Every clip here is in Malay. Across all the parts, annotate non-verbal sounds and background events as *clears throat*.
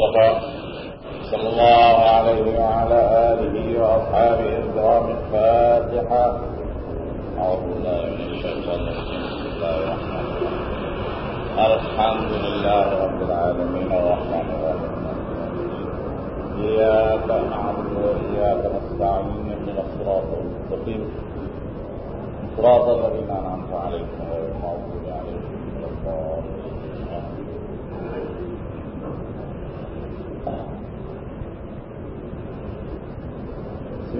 المصطفى صلى الله عليه وعلى آله وأصحابه الكرام الفاتحة. أعوذ بالله من الشيطان الرجيم. بسم الله الرحمن الرحيم. الحمد لله رب العالمين الرحمن الرحيم. إياك نعبد وإياك نستعين من الصراط المستقيم. صراط الذين أنعمت عليهم غير المغضوب عليهم ولا الضالين.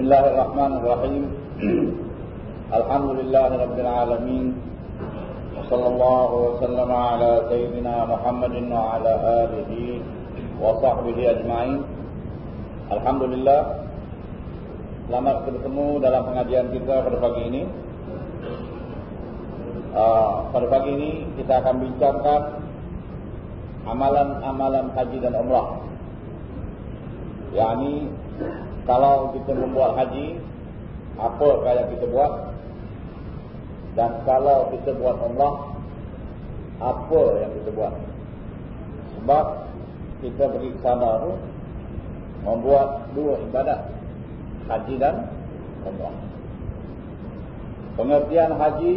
بسم الله الرحمن الرحيم الحمد لله رب العالمين وصلى الله وسلم على سيدنا محمد وعلى آله وصحبه أجمعين Alhamdulillah Selamat bertemu dalam pengajian kita pada pagi ini uh, Pada pagi ini kita akan bincangkan Amalan-amalan haji dan umrah Yang ini kalau kita membuat haji Apa yang kita buat Dan kalau kita buat umrah Apa yang kita buat Sebab Kita pergi ke sana tu membuat dua ibadat haji dan umrah. Pengertian haji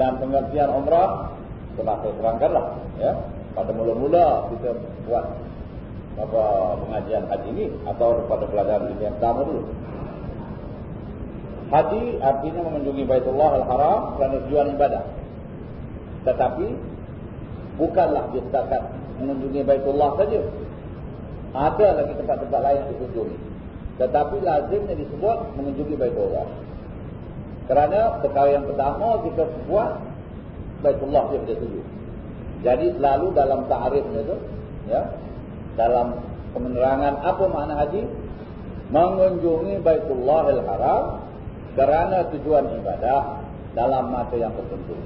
dan pengertian umrah telah saya terangkanlah ya. Pada mula-mula kita buat apa pengajian haji ini atau pada pelajaran kita yang pertama dulu. Haji artinya mengunjungi Baitullah Al-Haram kerana tujuan ibadah. Tetapi bukanlah dia setakat mengunjungi Baitullah saja ada lagi tempat-tempat lain yang dikunjungi. Tetapi lazimnya disebut mengunjungi Baitullah. Kerana perkara yang pertama kita buat Baitullah dia kita tuju. Jadi selalu dalam ta'rifnya itu ya, dalam penerangan apa makna haji mengunjungi Baitullah Al-Haram kerana tujuan ibadah dalam masa yang tertentu.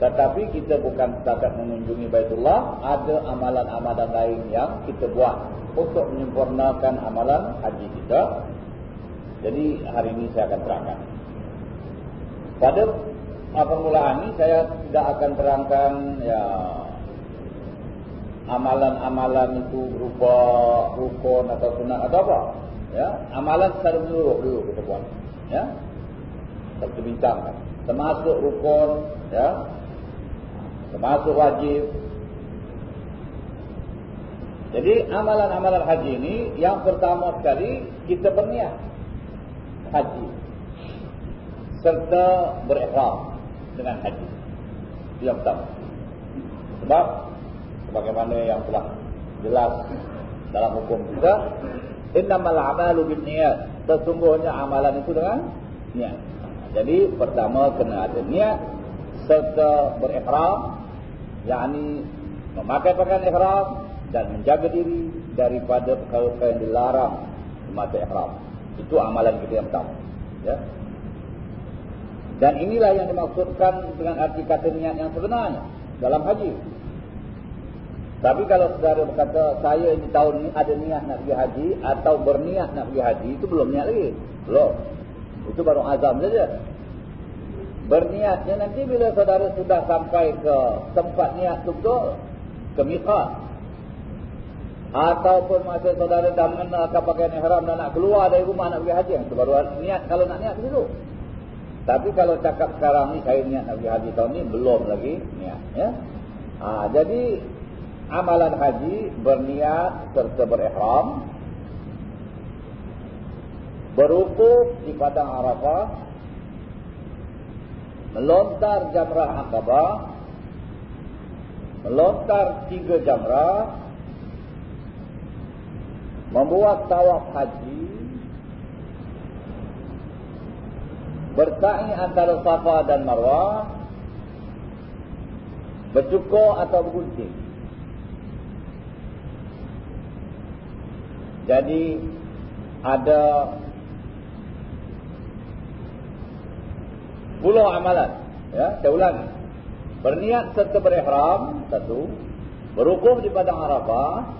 Tetapi kita bukan setakat mengunjungi Baitullah, ada amalan-amalan lain yang kita buat untuk menyempurnakan amalan haji kita. Jadi hari ini saya akan terangkan. Pada permulaan ini saya tidak akan terangkan ya amalan-amalan itu berupa rukun atau sunat atau apa. Ya, amalan secara menyeluruh dulu kita buat. Ya, kita bincangkan. Termasuk rukun, ya, termasuk wajib. Jadi amalan-amalan haji ini yang pertama sekali kita berniat haji serta berihram dengan haji. Itu yang pertama. Sebab sebagaimana yang telah jelas dalam hukum kita, innamal a'malu binniyat. Sesungguhnya amalan itu dengan niat. Jadi pertama kena ada niat serta berihram yakni memakai pakaian ihram dan menjaga diri daripada perkara-perkara yang dilarang di masa ihram. Itu amalan kita yang pertama. Ya. Dan inilah yang dimaksudkan dengan arti kata niat yang sebenarnya dalam haji. Tapi kalau saudara berkata saya ini tahun ini ada niat nak pergi haji atau berniat nak pergi haji itu belum niat lagi. Belum. Itu baru azam saja. Berniatnya nanti bila saudara sudah sampai ke tempat niat itu betul. Ke miqat. Ataupun masa saudara dah mengenalkan pakaian ihram dan nak keluar dari rumah nak pergi haji. Itu baru niat kalau nak niat begitu. Tapi kalau cakap sekarang ni saya niat nak pergi haji tahun ni belum lagi niat. Ya? Ha, jadi amalan haji berniat serta berihram. Berukuf di padang Arafah. Melontar jamrah akabah, melontar tiga jamrah, membuat tawaf haji, bersa'i antara Safa dan Marwah, bercukur atau bergunting. Jadi ada Puluh amalan. Ya, saya ulangi. Berniat serta berihram, satu. Berhukum di padang Arafah.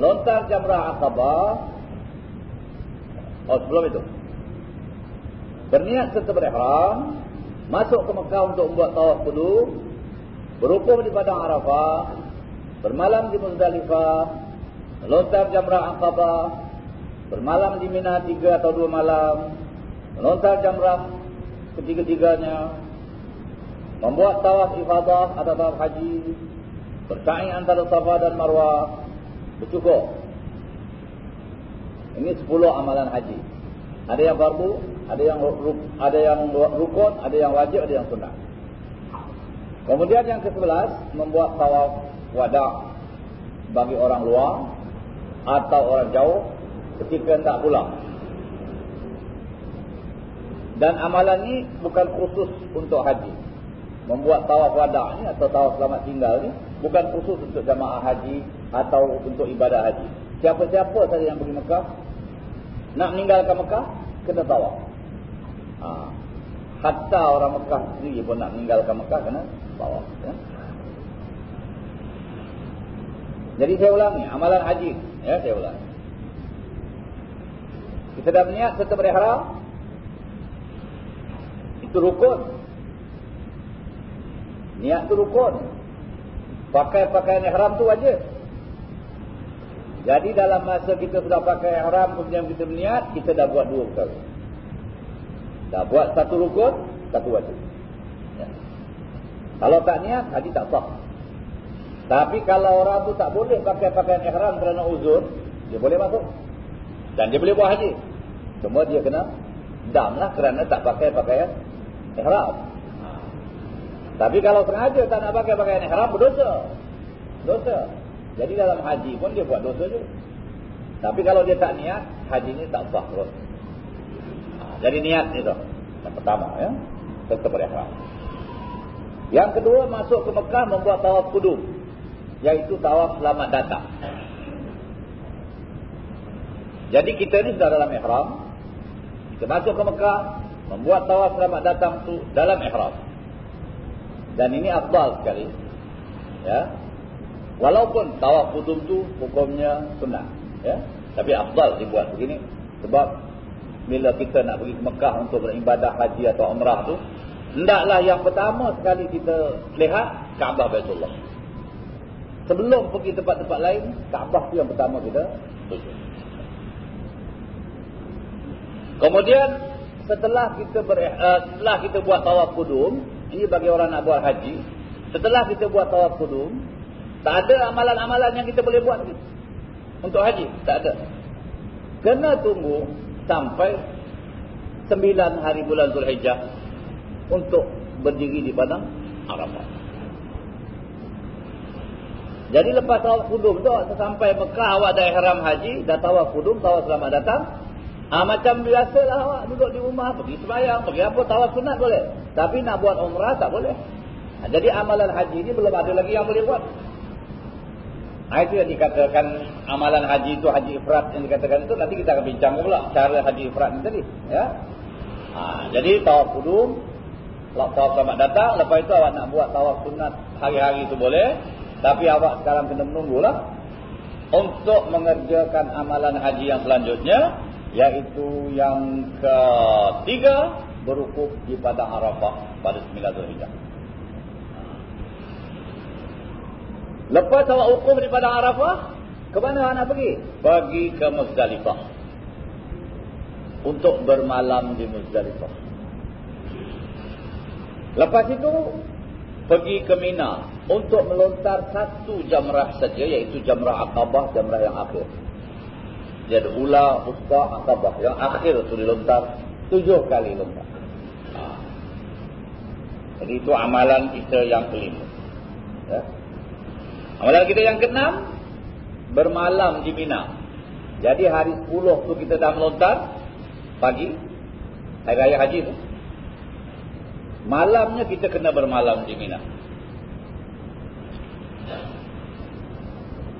Lontar jamrah akabah. Oh, sebelum itu. Berniat serta berihram. Masuk ke Mekah untuk membuat tawaf dulu. Berhukum di padang Arafah. Bermalam di Muzdalifah. Melontar jamrah Aqabah, bermalam di Mina tiga atau dua malam, melontar jamrah ketiga-tiganya, membuat tawaf ifadah atau tawaf haji, bersa'i antara Safa dan Marwah, bercukur. Ini sepuluh amalan haji. Ada yang fardu, ada yang ada yang rukun, ada yang wajib, ada yang sunnah. Kemudian yang ke-11 membuat tawaf wada bagi orang luar atau orang jauh ketika hendak pulang. Dan amalan ini bukan khusus untuk haji. Membuat tawaf wada ni atau tawaf selamat tinggal ni bukan khusus untuk jamaah haji atau untuk ibadah haji. Siapa-siapa saja yang pergi Mekah nak meninggalkan Mekah kena tawaf. Ha. Hatta orang Mekah sendiri pun nak meninggalkan Mekah kena bawah. Ya. Jadi saya ulangi, amalan haji. Ya, saya ulangi. Kita dah berniat serta berihram. Itu rukun. Niat itu rukun. Pakai pakaian ihram tu wajib. Jadi dalam masa kita sudah pakai ihram kemudian kita berniat, kita dah buat dua perkara. Dah buat satu rukun, satu wajib. Kalau tak niat, haji tak sah. Tapi kalau orang tu tak boleh pakai pakaian ihram kerana uzur, dia boleh masuk. Dan dia boleh buat haji. Cuma dia kena dam lah kerana tak pakai pakaian ihram. Tapi kalau sengaja tak nak pakai pakaian ihram, berdosa. Dosa. Jadi dalam haji pun dia buat dosa juga. Tapi kalau dia tak niat, haji ni tak sah. Jadi niat itu. Yang pertama ya. Tetap berihram. Yang kedua masuk ke Mekah membuat tawaf kudum. Iaitu tawaf selamat datang. Jadi kita ni sudah dalam ihram. Kita masuk ke Mekah. Membuat tawaf selamat datang tu dalam ihram. Dan ini afdal sekali. Ya. Walaupun tawaf kudum tu hukumnya sunnah. Ya. Tapi afdal dibuat begini. Sebab bila kita nak pergi ke Mekah untuk beribadah haji atau umrah tu. Hendaklah yang pertama sekali kita lihat Kaabah Baitullah. Sebelum pergi tempat-tempat lain, Kaabah tu yang pertama kita tuju. Kemudian setelah kita ber, uh, setelah kita buat tawaf kudum, ini bagi orang nak buat haji, setelah kita buat tawaf kudum, tak ada amalan-amalan yang kita boleh buat lagi. Untuk haji, tak ada. Kena tunggu sampai 9 hari bulan Zulhijjah untuk berdiri di padang Arafah. Jadi lepas tawaf kudum tu sampai Mekah awak dah ihram haji, dah tawaf kudum, tawaf selamat datang. Ah macam biasalah awak duduk di rumah, pergi sembahyang, pergi apa tawaf sunat boleh. Tapi nak buat umrah tak boleh. Ha, jadi amalan haji ni belum ada lagi yang boleh buat. Ha, itu yang dikatakan amalan haji itu haji ifrat yang dikatakan itu nanti kita akan bincang pula cara haji ifrat ni tadi, ya. Ha, jadi tawaf kudum Tawaf selamat datang. Lepas itu awak nak buat tawaf sunat hari-hari itu boleh. Tapi awak sekarang kena menunggulah. Untuk mengerjakan amalan haji yang selanjutnya. Iaitu yang ketiga. Berukuf di Padang Arafah pada 9 Zulhijjah. Lepas awak ukuf di Padang Arafah. Ke mana awak nak pergi? Pergi ke Muzdalifah. Untuk bermalam di Muzdalifah. Lepas itu pergi ke Mina untuk melontar satu jamrah saja iaitu jamrah Aqabah, jamrah yang akhir. Jadi ula, usta, Aqabah yang akhir itu dilontar tujuh kali lontar. Ha. Jadi itu amalan kita yang kelima. Ya. Amalan kita yang keenam bermalam di Mina. Jadi hari 10 tu kita dah melontar pagi hari raya haji tu. Malamnya kita kena bermalam di Mina.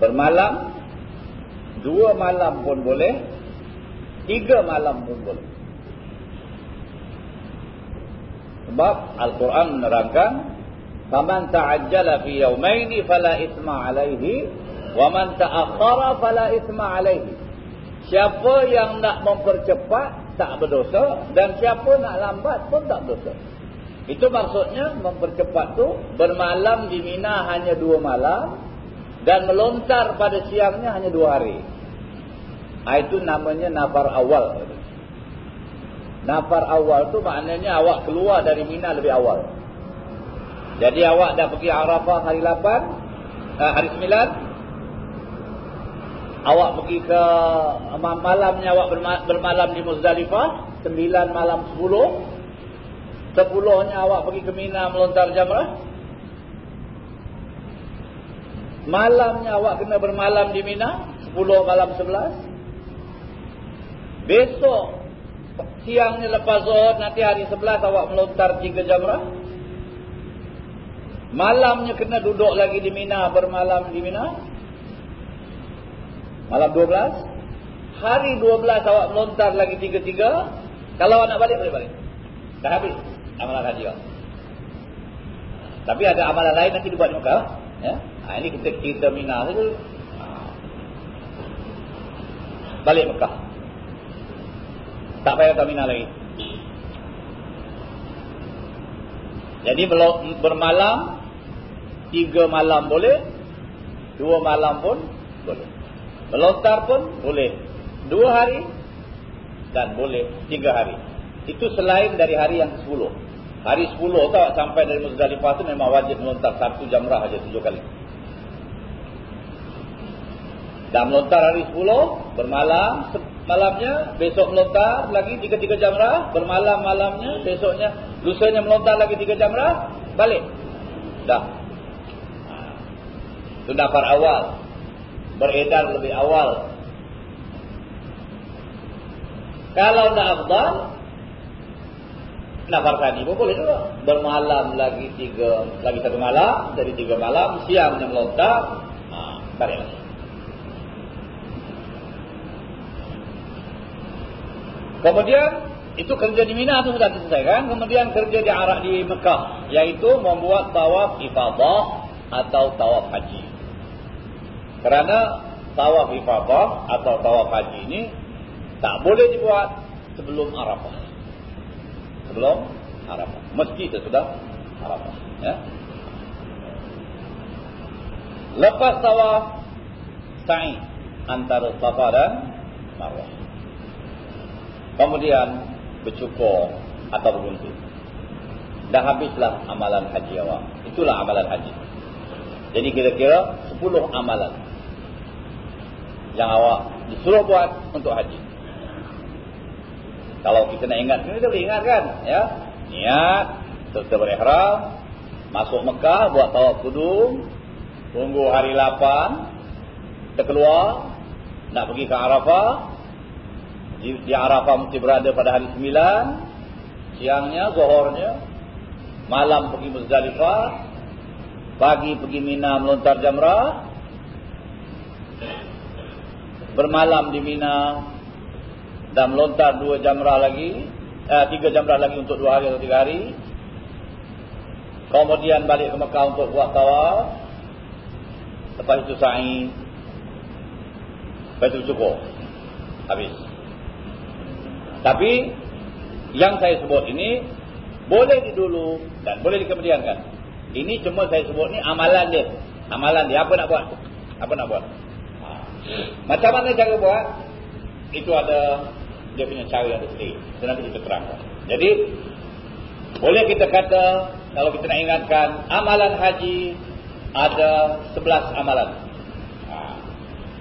Bermalam dua malam pun boleh, tiga malam pun boleh. Sebab Al-Quran menerangkan, "Faman ta'ajjala fi yawmaini fala ithma 'alaihi, wa man ta'akhkhara fala ithma 'alaihi." Siapa yang nak mempercepat tak berdosa dan siapa nak lambat pun tak berdosa. Itu maksudnya mempercepat tu bermalam di Mina hanya dua malam. Dan melontar pada siangnya hanya dua hari. Ha, itu namanya nafar awal. Nafar awal tu maknanya awak keluar dari Mina lebih awal. Jadi awak dah pergi Arafah hari 8, uh, hari 9. Awak pergi ke malamnya awak bermalam di Muzdalifah, 9 malam 10. 10-nya awak pergi ke Mina melontar jamrah. Malamnya awak kena bermalam di Mina, 10 malam 11. Besok siangnya lepas zuhur nanti hari 11 awak melontar tiga jamrah. Malamnya kena duduk lagi di Mina bermalam di Mina. Malam 12. Hari 12 awak melontar lagi tiga-tiga. Kalau awak nak balik boleh balik. Dah habis amalan haji awak. Tapi ada amalan lain nanti dibuat di Mekah. Ya? Ha, ini kita kita Mina saja. Ha. Balik Mekah. Tak payah tamina lagi. Jadi bermalam tiga malam boleh, dua malam pun boleh. Melontar pun boleh. Dua hari dan boleh tiga hari. Itu selain dari hari yang ke-10. Hari 10 tu sampai dari Muzdalifah tu memang wajib melontar satu jamrah aja tujuh kali. Dan melontar hari 10 bermalam malamnya, besok melontar lagi tiga-tiga jamrah, bermalam malamnya, besoknya, lusanya melontar lagi tiga jamrah, balik. Dah. Itu nafar awal. Beredar lebih awal. Kalau tak afdal, nafar tadi pun boleh juga. Bermalam lagi tiga, lagi satu malam, jadi tiga malam, siangnya melontar, ha, balik lagi. Kemudian itu kerja di Mina itu sudah diselesaikan. Kemudian kerja di Arab di Mekah, yaitu membuat tawaf ifadah atau tawaf haji. Kerana tawaf ifadah atau tawaf haji ini tak boleh dibuat sebelum Arafah. Sebelum Arafah. Mesti sudah Arafah. Ya. Lepas tawaf sa'i antara Safa dan Marwah. Kemudian bercukur atau bergunting. Dah habislah amalan haji awak. Itulah amalan haji. Jadi kira-kira 10 amalan. Yang awak disuruh buat untuk haji. Kalau kita nak ingat, kita boleh ingat kan? Ya? Niat, serta berihram, masuk Mekah, buat tawaf kudung, tunggu hari 8, kita keluar, nak pergi ke Arafah, di, di Arafah mesti berada pada hari 9 siangnya zuhurnya malam pergi Muzdalifah pagi pergi Mina melontar jamrah bermalam di Mina dan melontar dua jamrah lagi eh, tiga jamrah lagi untuk dua hari atau tiga hari. Kemudian balik ke Mekah untuk buat tawaf. Lepas itu sa'i. Lepas itu cukup. Habis tapi yang saya sebut ini boleh di dulu dan boleh dikemudiankan. Ini cuma saya sebut ni amalan dia. Amalan dia apa nak buat? Apa nak buat? Ha. Macam mana cara buat? Itu ada dia punya cara yang sendiri. Itu nanti kita terangkan. Jadi boleh kita kata kalau kita nak ingatkan amalan haji ada 11 amalan.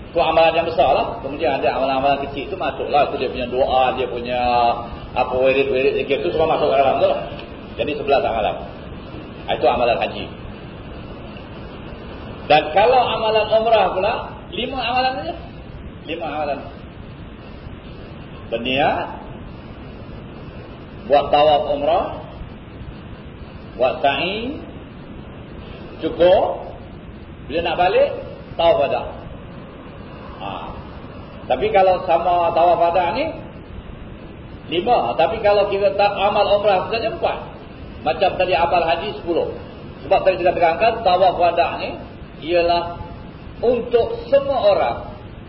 Itu amalan yang besar lah. Kemudian ada amalan-amalan kecil itu masuklah. Itu dia punya doa, dia punya apa wirid-wirid zikir itu semua masuk dalam tu lah. Jadi sebelas amalan. Ah, itu amalan haji. Dan kalau amalan umrah pula, lima amalan saja. Lima amalan. Berniat, buat tawaf umrah, buat sa'i, cukup, bila nak balik, tawaf adah. Tapi kalau sama tawaf wada ni lima. Tapi kalau kita tak amal umrah saja empat. Macam tadi amal haji sepuluh. Sebab tadi kita terangkan tawaf wada ni ialah untuk semua orang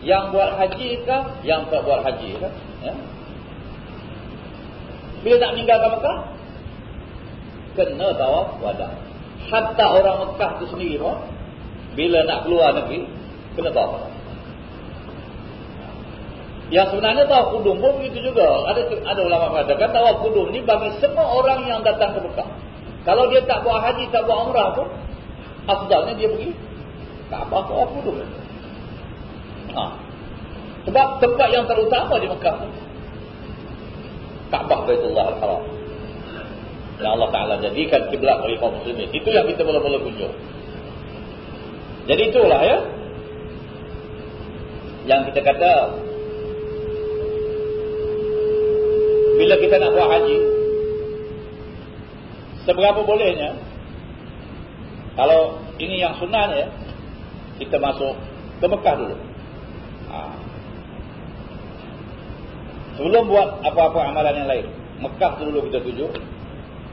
yang buat haji ke yang tak buat haji ke. Ya? Bila nak meninggalkan Mekah kena tawaf wada. Hatta orang Mekah tu sendiri pun bila nak keluar negeri, kena tawaf. Yang sebenarnya tawaf kudum pun begitu juga. Ada ada ulama mengatakan tawaf kudum ni bagi semua orang yang datang ke Mekah. Kalau dia tak buat haji, tak buat umrah pun, afdalnya dia pergi Kaabah tawaf kudum. Ha. Sebab tempat yang terutama di Mekah Kaabah Baitullah Al-Haram. Yang Allah Ta'ala jadikan kiblat bagi kaum muslimin. Itu yang kita boleh-boleh kunjung. Jadi itulah ya. Yang kita kata bila kita nak buat haji seberapa bolehnya kalau ini yang sunnah ya kita masuk ke Mekah dulu. Ha. sebelum buat apa-apa amalan yang lain Mekah dulu kita tuju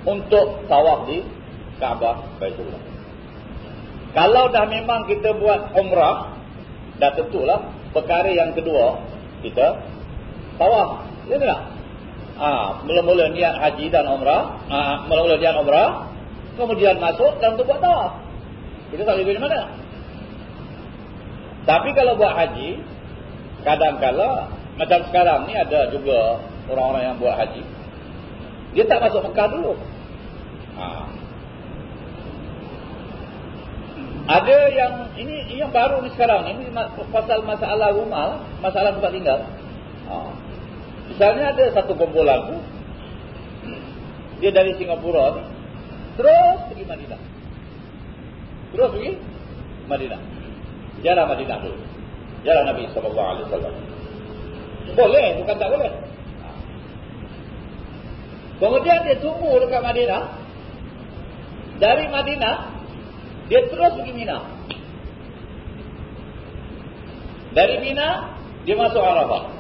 untuk tawaf di Kaabah Baitullah. Kalau dah memang kita buat umrah dah tentulah perkara yang kedua kita tawaf ya tak Ah, mula-mula niat haji dan umrah, ah, mula-mula niat umrah, kemudian masuk dan untuk buat tawaf. Kita tak boleh mana. Tapi kalau buat haji, kadang-kala macam sekarang ni ada juga orang-orang yang buat haji. Dia tak masuk Mekah dulu. Ha. Ada yang ini yang baru ni sekarang ni pasal masalah rumah, masalah tempat tinggal. Misalnya ada satu kumpulan tu, dia dari Singapura ni, terus pergi Madinah. Terus pergi Madinah. Jalan Madinah dulu. Jalan Nabi SAW. Boleh, bukan tak boleh. Kemudian dia tunggu dekat Madinah. Dari Madinah, dia terus pergi Mina. Dari Mina, dia masuk Arafah.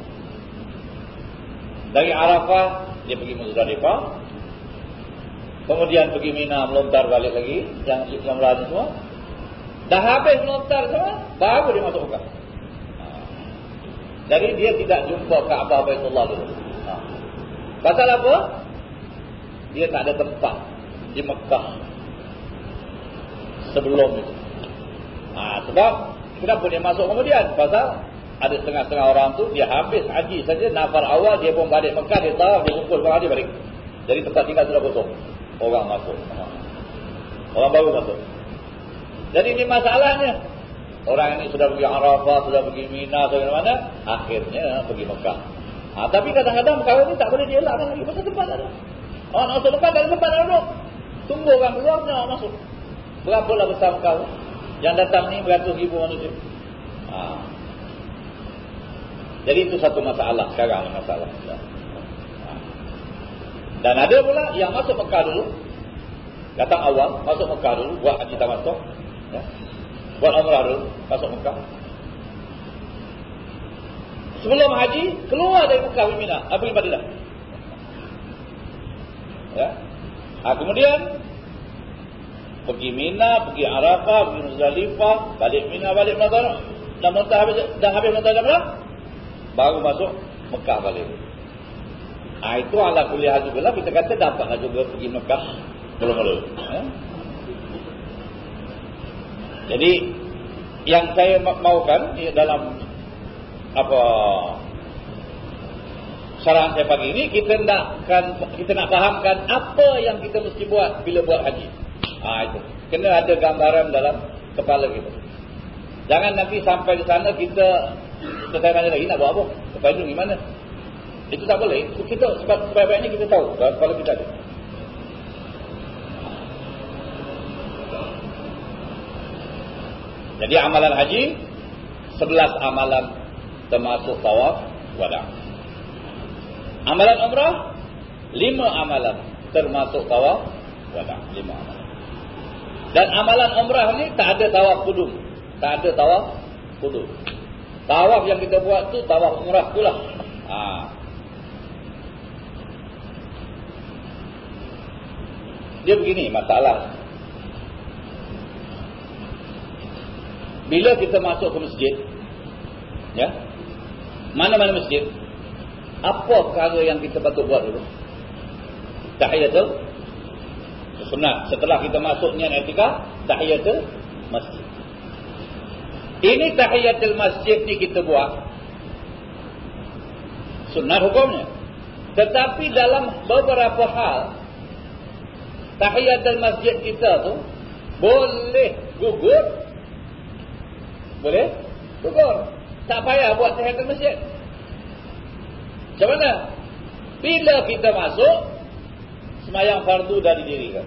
Dari Arafah dia pergi Muzdalifah. Kemudian pergi Mina melontar balik lagi yang yang lain semua. Dah habis melontar semua, baru dia masuk Mekah. Jadi dia tidak jumpa Kaabah Baitullah dulu. Ha. Pasal apa? Dia tak ada tempat di Mekah sebelum itu. Ha, sebab kenapa dia masuk kemudian? Pasal ada setengah-setengah orang tu dia habis haji saja nafar awal dia pun balik Mekah dia tahu dia kumpul orang dia balik. Jadi tempat tinggal sudah kosong. Orang masuk. Orang baru masuk. Jadi ini masalahnya. Orang ini sudah pergi Arafah sudah pergi Mina sudah mana akhirnya pergi Mekah. Ha, tapi kadang-kadang Mekah ini tak boleh dielakkan lagi. Pasal tempat ada. Orang nak masuk Mekah dari tempat ada tunggu orang keluar nak masuk. Berapa lah besar Mekah yang datang ni beratus ribu manusia. Ha. Jadi itu satu masalah sekarang masalah. Dan ada pula yang masuk Mekah dulu. Datang awal, masuk Mekah dulu. Buat haji tamattu. Ya. Buat umrah dulu, masuk Mekah. Sebelum haji, keluar dari Mekah Mina. Apa pada Ya. Ha, kemudian, pergi Mina, pergi Arafah, pergi Muzdalifah, balik Mina, balik Muzdalifah. Dah habis, dah habis Muzdalifah baru masuk Mekah balik. Ha, itu ala kuliah juga lah. Kita kata dapatlah juga pergi Mekah. Mula-mula. Ya? Jadi, yang saya maukan dalam apa saran saya pagi ini, kita nakkan, kita nak fahamkan apa yang kita mesti buat bila buat haji. Ha, itu. Kena ada gambaran dalam kepala kita. Jangan nanti sampai di sana kita kita tanya lagi nak buat apa? Kepadu di mana? Itu tak boleh. Kita sebab sebaik-baiknya kita tahu kalau kita ada. Jadi amalan haji 11 amalan termasuk tawaf wada. Amalan umrah 5 amalan termasuk tawaf wada. 5 amalan. Dan amalan umrah ni tak ada tawaf kudum. Tak ada tawaf kudum. Tawaf yang kita buat tu tawaf umrah pula. Ha. Dia begini masalah. Bila kita masuk ke masjid, ya, mana-mana masjid, apa perkara yang kita patut buat dulu? Tahiyatul sunat. Setelah kita masuk niat etika, tahiyatul masjid. Ini tahiyatul masjid ni kita buat. Sunnah hukumnya. Tetapi dalam beberapa hal tahiyatul masjid kita tu boleh gugur. Boleh? Gugur. Tak payah buat tahiyatul masjid. Macam mana? Bila kita masuk semayang fardu dah didirikan.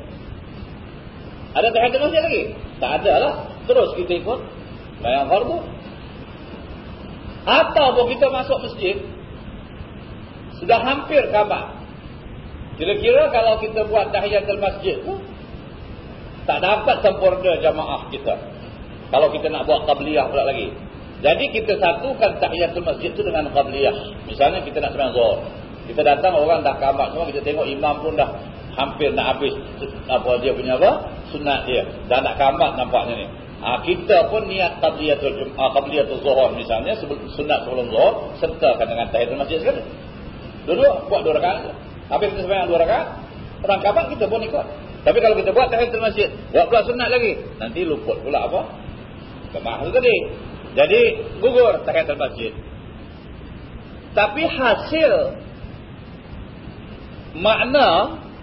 Ada tahiyatul masjid lagi? Tak ada lah. Terus kita ikut semayang fardu. Atau kita masuk masjid sudah hampir kabar. Kira-kira kalau kita buat tahiyatul masjid tu tak dapat sempurna jamaah kita. Kalau kita nak buat qabliyah pula lagi. Jadi kita satukan tahiyatul masjid tu dengan qabliyah. Misalnya kita nak sembahyang zuhur. Kita datang orang dah kamat semua kita tengok imam pun dah hampir nak habis apa dia punya apa? Sunat dia. Dah nak kamat nampaknya ni. Ha, kita pun niat qabliyatul uh, qabliyatul zuhur misalnya sunat sebelum zuhur sertakan dengan tahiyatul masjid sekali. Duduk, buat dua rakaat. Habis kita sembahyang dua rakaat, orang kapan kita pun ikut. Tapi kalau kita buat tahiyatul masjid, buat pula sunat lagi, nanti luput pula apa? Tu tadi. Jadi gugur tahiyatul masjid. Tapi hasil makna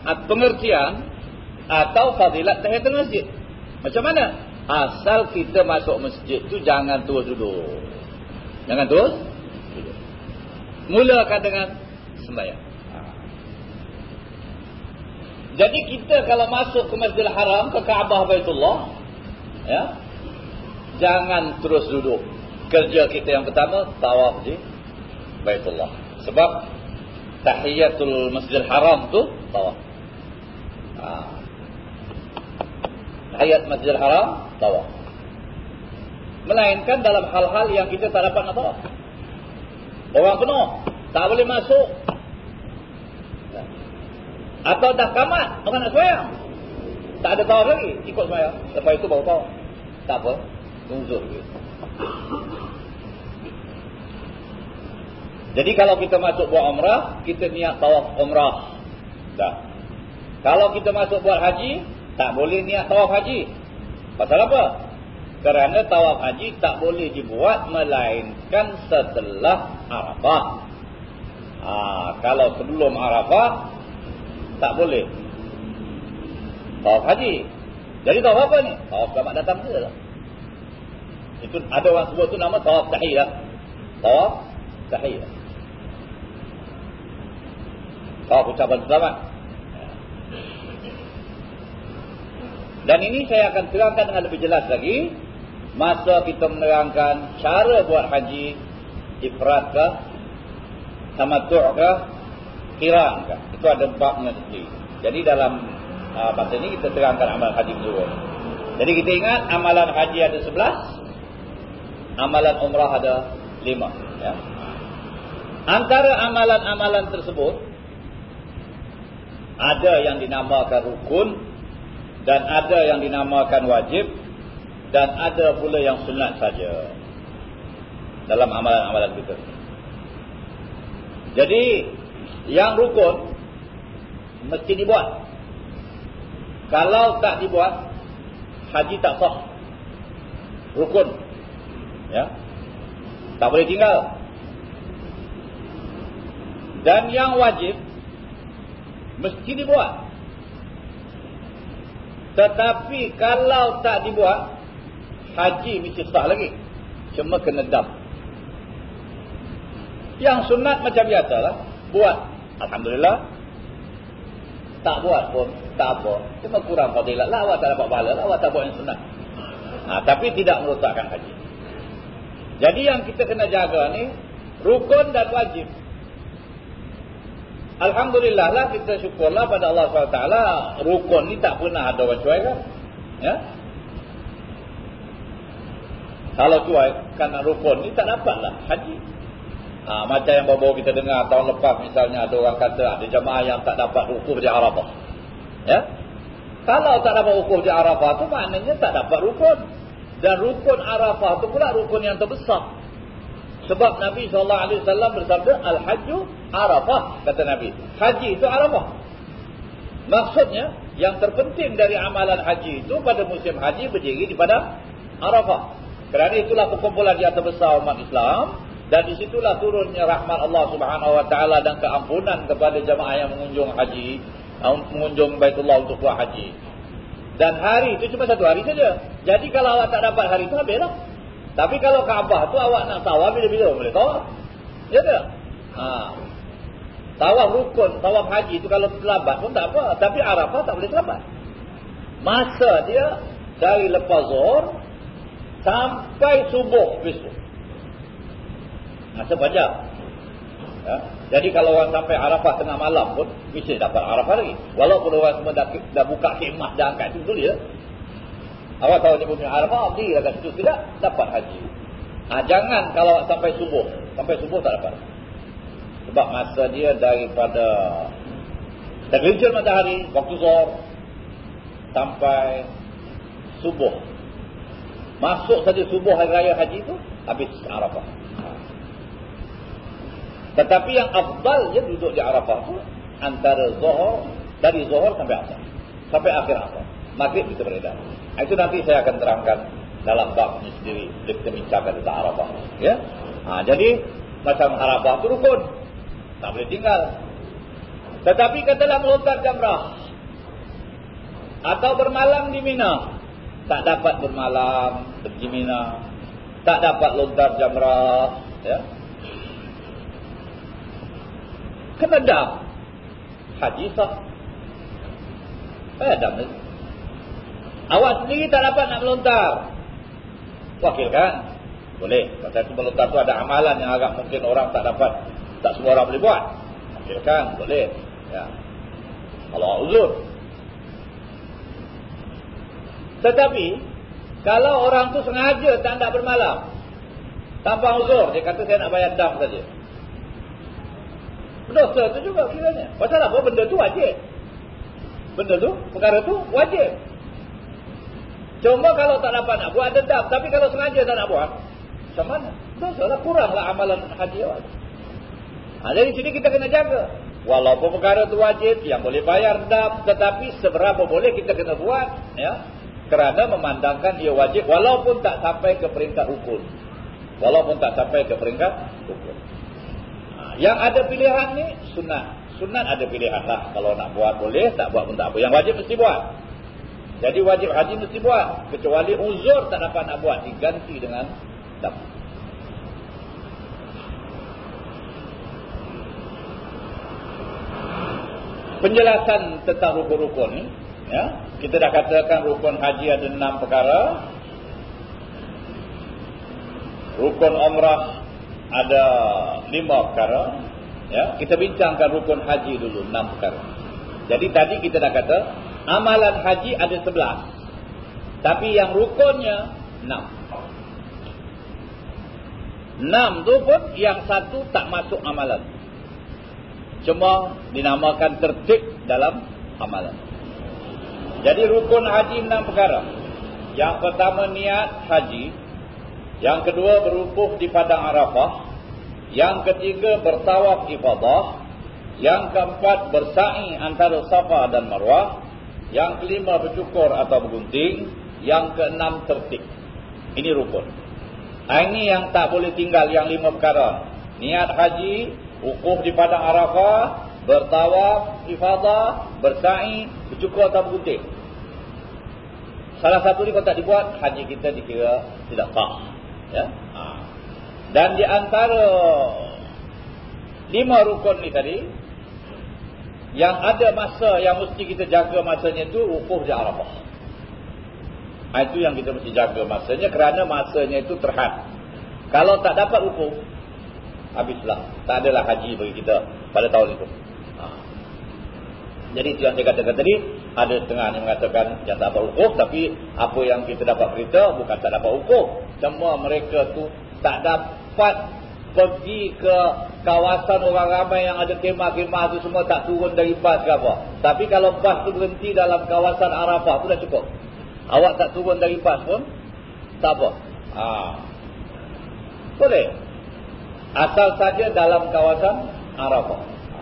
atau pengertian atau fadilat tahiyatul masjid. Macam mana? Asal kita masuk masjid tu jangan terus duduk. Jangan terus duduk. Mulakan dengan sembahyang. Jadi kita kalau masuk ke Masjidil Haram ke Kaabah Baitullah ya. Jangan terus duduk. Kerja kita yang pertama tawaf di Baitullah. Sebab tahiyatul Masjidil Haram tu tawaf. Ha. Tahiyat Masjidil Haram tawaf. Melainkan dalam hal-hal yang kita tak dapat nak tawaf. Orang penuh, tak boleh masuk, atau dah kamat, orang nak semayang. Tak ada tawaf lagi, ikut semayang. Lepas itu baru tawaf. Tak apa, lagi. Jadi kalau kita masuk buat umrah, kita niat tawaf umrah. Dah. Kalau kita masuk buat haji, tak boleh niat tawaf haji. Pasal apa? Kerana tawaf haji tak boleh dibuat melainkan setelah Arafah. Ha, kalau sebelum Arafah, tak boleh. Tawaf haji. Jadi tawaf apa ni? Tawaf selamat datang ke lah. Itu ada orang sebut tu nama tawaf tahiyah. Tawaf tahiyah. Tawaf ucapan selamat. Dan ini saya akan terangkan dengan lebih jelas lagi. Masa kita menerangkan cara buat haji. Ifrat ke? Tamatuk ke? Itu ada babnya sendiri. Jadi dalam uh, masa ini kita terangkan amalan haji menurut. Jadi kita ingat amalan haji ada sebelas. Amalan umrah ada lima. Ya. Antara amalan-amalan tersebut. Ada yang dinamakan rukun. Dan ada yang dinamakan wajib. Dan ada pula yang sunat saja. Dalam amalan-amalan kita. Jadi yang rukun mesti dibuat. Kalau tak dibuat, haji tak sah. Rukun. Ya. Tak boleh tinggal. Dan yang wajib, mesti dibuat. Tetapi kalau tak dibuat, haji mesti sah lagi. Cuma kena dam. Yang sunat macam biasalah. Buat. Alhamdulillah tak buat pun tak apa cuma kurang fadilat lah awak tak dapat pahala lah awak tak buat yang sunat ha, tapi tidak merosakkan haji jadi yang kita kena jaga ni rukun dan wajib Alhamdulillah lah kita syukurlah pada Allah SWT rukun ni tak pernah ada orang cuai kan ya kalau cuai kerana rukun ni tak dapat lah haji Ha, macam yang baru-baru kita dengar tahun lepas misalnya ada orang kata ada jemaah yang tak dapat rukuk di Arafah. Ya? Kalau tak dapat rukuk di Arafah tu maknanya tak dapat rukun. Dan rukun Arafah tu pula rukun yang terbesar. Sebab Nabi SAW bersabda Al-Hajju Arafah kata Nabi. Haji itu Arafah. Maksudnya yang terpenting dari amalan haji itu pada musim haji berdiri di pada Arafah. Kerana itulah perkumpulan yang terbesar umat Islam dan di situlah turunnya rahmat Allah Subhanahu wa taala dan keampunan kepada jemaah yang mengunjung haji, mengunjung Baitullah untuk buat haji. Dan hari itu cuma satu hari saja. Jadi kalau awak tak dapat hari itu habislah. Tapi kalau Kaabah tu awak nak tawaf bila-bila boleh tawaf. Ya tak? Ha. Tawaf rukun, tawaf haji itu kalau terlambat pun tak apa. Tapi Arafah tak boleh terlambat. Masa dia dari lepas zuhur sampai subuh besok. Masa panjang. Ya. Jadi kalau orang sampai Arafah tengah malam pun bisa dapat Arafah lagi. Walaupun orang semua dah, dah buka khidmat dah angkat itu ya. Awak tahu ni bumi Arafah, dia kat situ tidak dapat haji. Ha, jangan kalau sampai subuh. Sampai subuh tak dapat. Sebab masa dia daripada tergelincir matahari, waktu zuhur sampai subuh. Masuk saja subuh hari raya haji itu, habis Arafah. Tetapi yang afdal je duduk di Arafah tu antara Zuhur dari Zuhur sampai Asar. Sampai akhir Asar. Maghrib kita beredar. Itu nanti saya akan terangkan dalam bab ini sendiri kita bincangkan tentang Arafah. Ya. Ha, jadi macam Arafah tu rukun. Tak boleh tinggal. Tetapi katalah melontar jamrah atau bermalam di Mina. Tak dapat bermalam di Mina. Tak dapat lontar jamrah, ya. Kena dam. Haji sah. Eh, dam. Awak sendiri tak dapat nak melontar. Wakil kan? Boleh. Pasal itu melontar tu ada amalan yang agak mungkin orang tak dapat. Tak semua orang boleh buat. Wakil kan? Boleh. Ya. Kalau uzur. Tetapi, kalau orang tu sengaja tak nak bermalam. Tanpa uzur. Dia kata saya nak bayar dam saja. Dosa tu juga kiranya. Pasal apa? Benda tu wajib. Benda tu, perkara tu wajib. Cuma kalau tak dapat nak buat, dendam. Tapi kalau sengaja tak nak buat, macam mana? Dosa lah, kuranglah amalan haji awal. Ha, jadi sini kita kena jaga. Walaupun perkara tu wajib, yang boleh bayar dendam. Tetapi seberapa boleh kita kena buat. ya? Kerana memandangkan ia wajib. Walaupun tak sampai ke peringkat hukum. Walaupun tak sampai ke peringkat hukum. Yang ada pilihan ni sunat. Sunat ada pilihan lah. Kalau nak buat boleh, tak buat pun tak apa. Yang wajib mesti buat. Jadi wajib haji mesti buat. Kecuali uzur tak dapat nak buat. Diganti dengan dam. Penjelasan tentang rukun-rukun. Ya, kita dah katakan rukun haji ada enam perkara. Rukun umrah ada lima perkara. Ya, kita bincangkan rukun haji dulu enam perkara. Jadi tadi kita dah kata amalan haji ada sebelas, tapi yang rukunnya enam. Enam tu pun yang satu tak masuk amalan. Cuma dinamakan tertib dalam amalan. Jadi rukun haji enam perkara. Yang pertama niat haji. Yang kedua berukuh di padang Arafah. Yang ketiga bertawaf ifadah. Yang keempat bersa'i antara Safa dan Marwah. Yang kelima bercukur atau bergunting. Yang keenam tertib. Ini rukun. Ini yang tak boleh tinggal yang lima perkara. Niat haji, wukuf di padang Arafah, bertawaf, ifadah, bersa'i, bercukur atau bergunting. Salah satu ni kalau tak dibuat, haji kita dikira tidak sah. Ya? Ha. Dan di antara lima rukun ni tadi, yang ada masa yang mesti kita jaga masanya itu wukuf di Arafah. Ha, itu yang kita mesti jaga masanya kerana masanya itu terhad. Kalau tak dapat wukuf, habislah. Tak adalah haji bagi kita pada tahun itu. Ha. Jadi itu yang saya katakan tadi, ada setengah yang mengatakan yang tak dapat wukuf, tapi apa yang kita dapat berita bukan tak dapat wukuf. Semua mereka tu tak dapat pergi ke kawasan orang ramai yang ada kemah-kemah tu semua tak turun dari bas ke apa. Tapi kalau bas tu berhenti dalam kawasan Arafah tu dah cukup. Awak tak turun dari bas pun tak apa. Ha. Boleh. Asal saja dalam kawasan Arafah. Ha.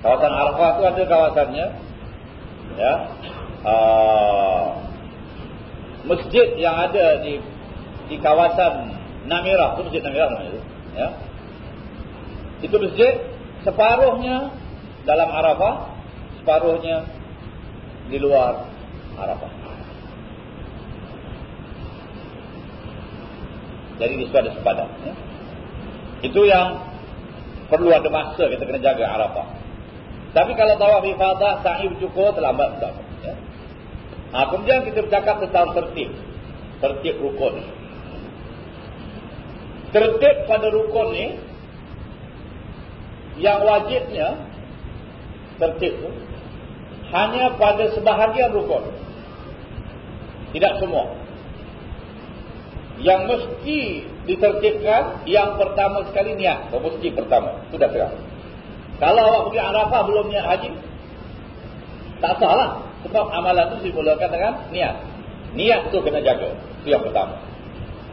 Kawasan Arafah tu ada kawasannya. Ya. Ha. Masjid yang ada di di kawasan Namirah, itu masjid Namirah namanya itu. Ya. Itu masjid separuhnya dalam Arafah, separuhnya di luar Arafah. Jadi di situ ada sepadan. Ya. Itu yang perlu ada masa kita kena jaga Arafah. Tapi kalau tawaf ifadah, sa'i bercukur, terlambat. Ya. Ha, kemudian kita bercakap tentang tertib. Tertib rukun. Tertib pada rukun ni, yang wajibnya, tertib tu, hanya pada sebahagian rukun. Tidak semua. Yang mesti ditertibkan, yang pertama sekali niat. Mesti pertama. Sudah terang. Kalau awak pergi Arafah belum niat haji, tak salah. Sebab amalan itu dimulakan dengan niat. Niat itu kena jaga. Itu yang pertama.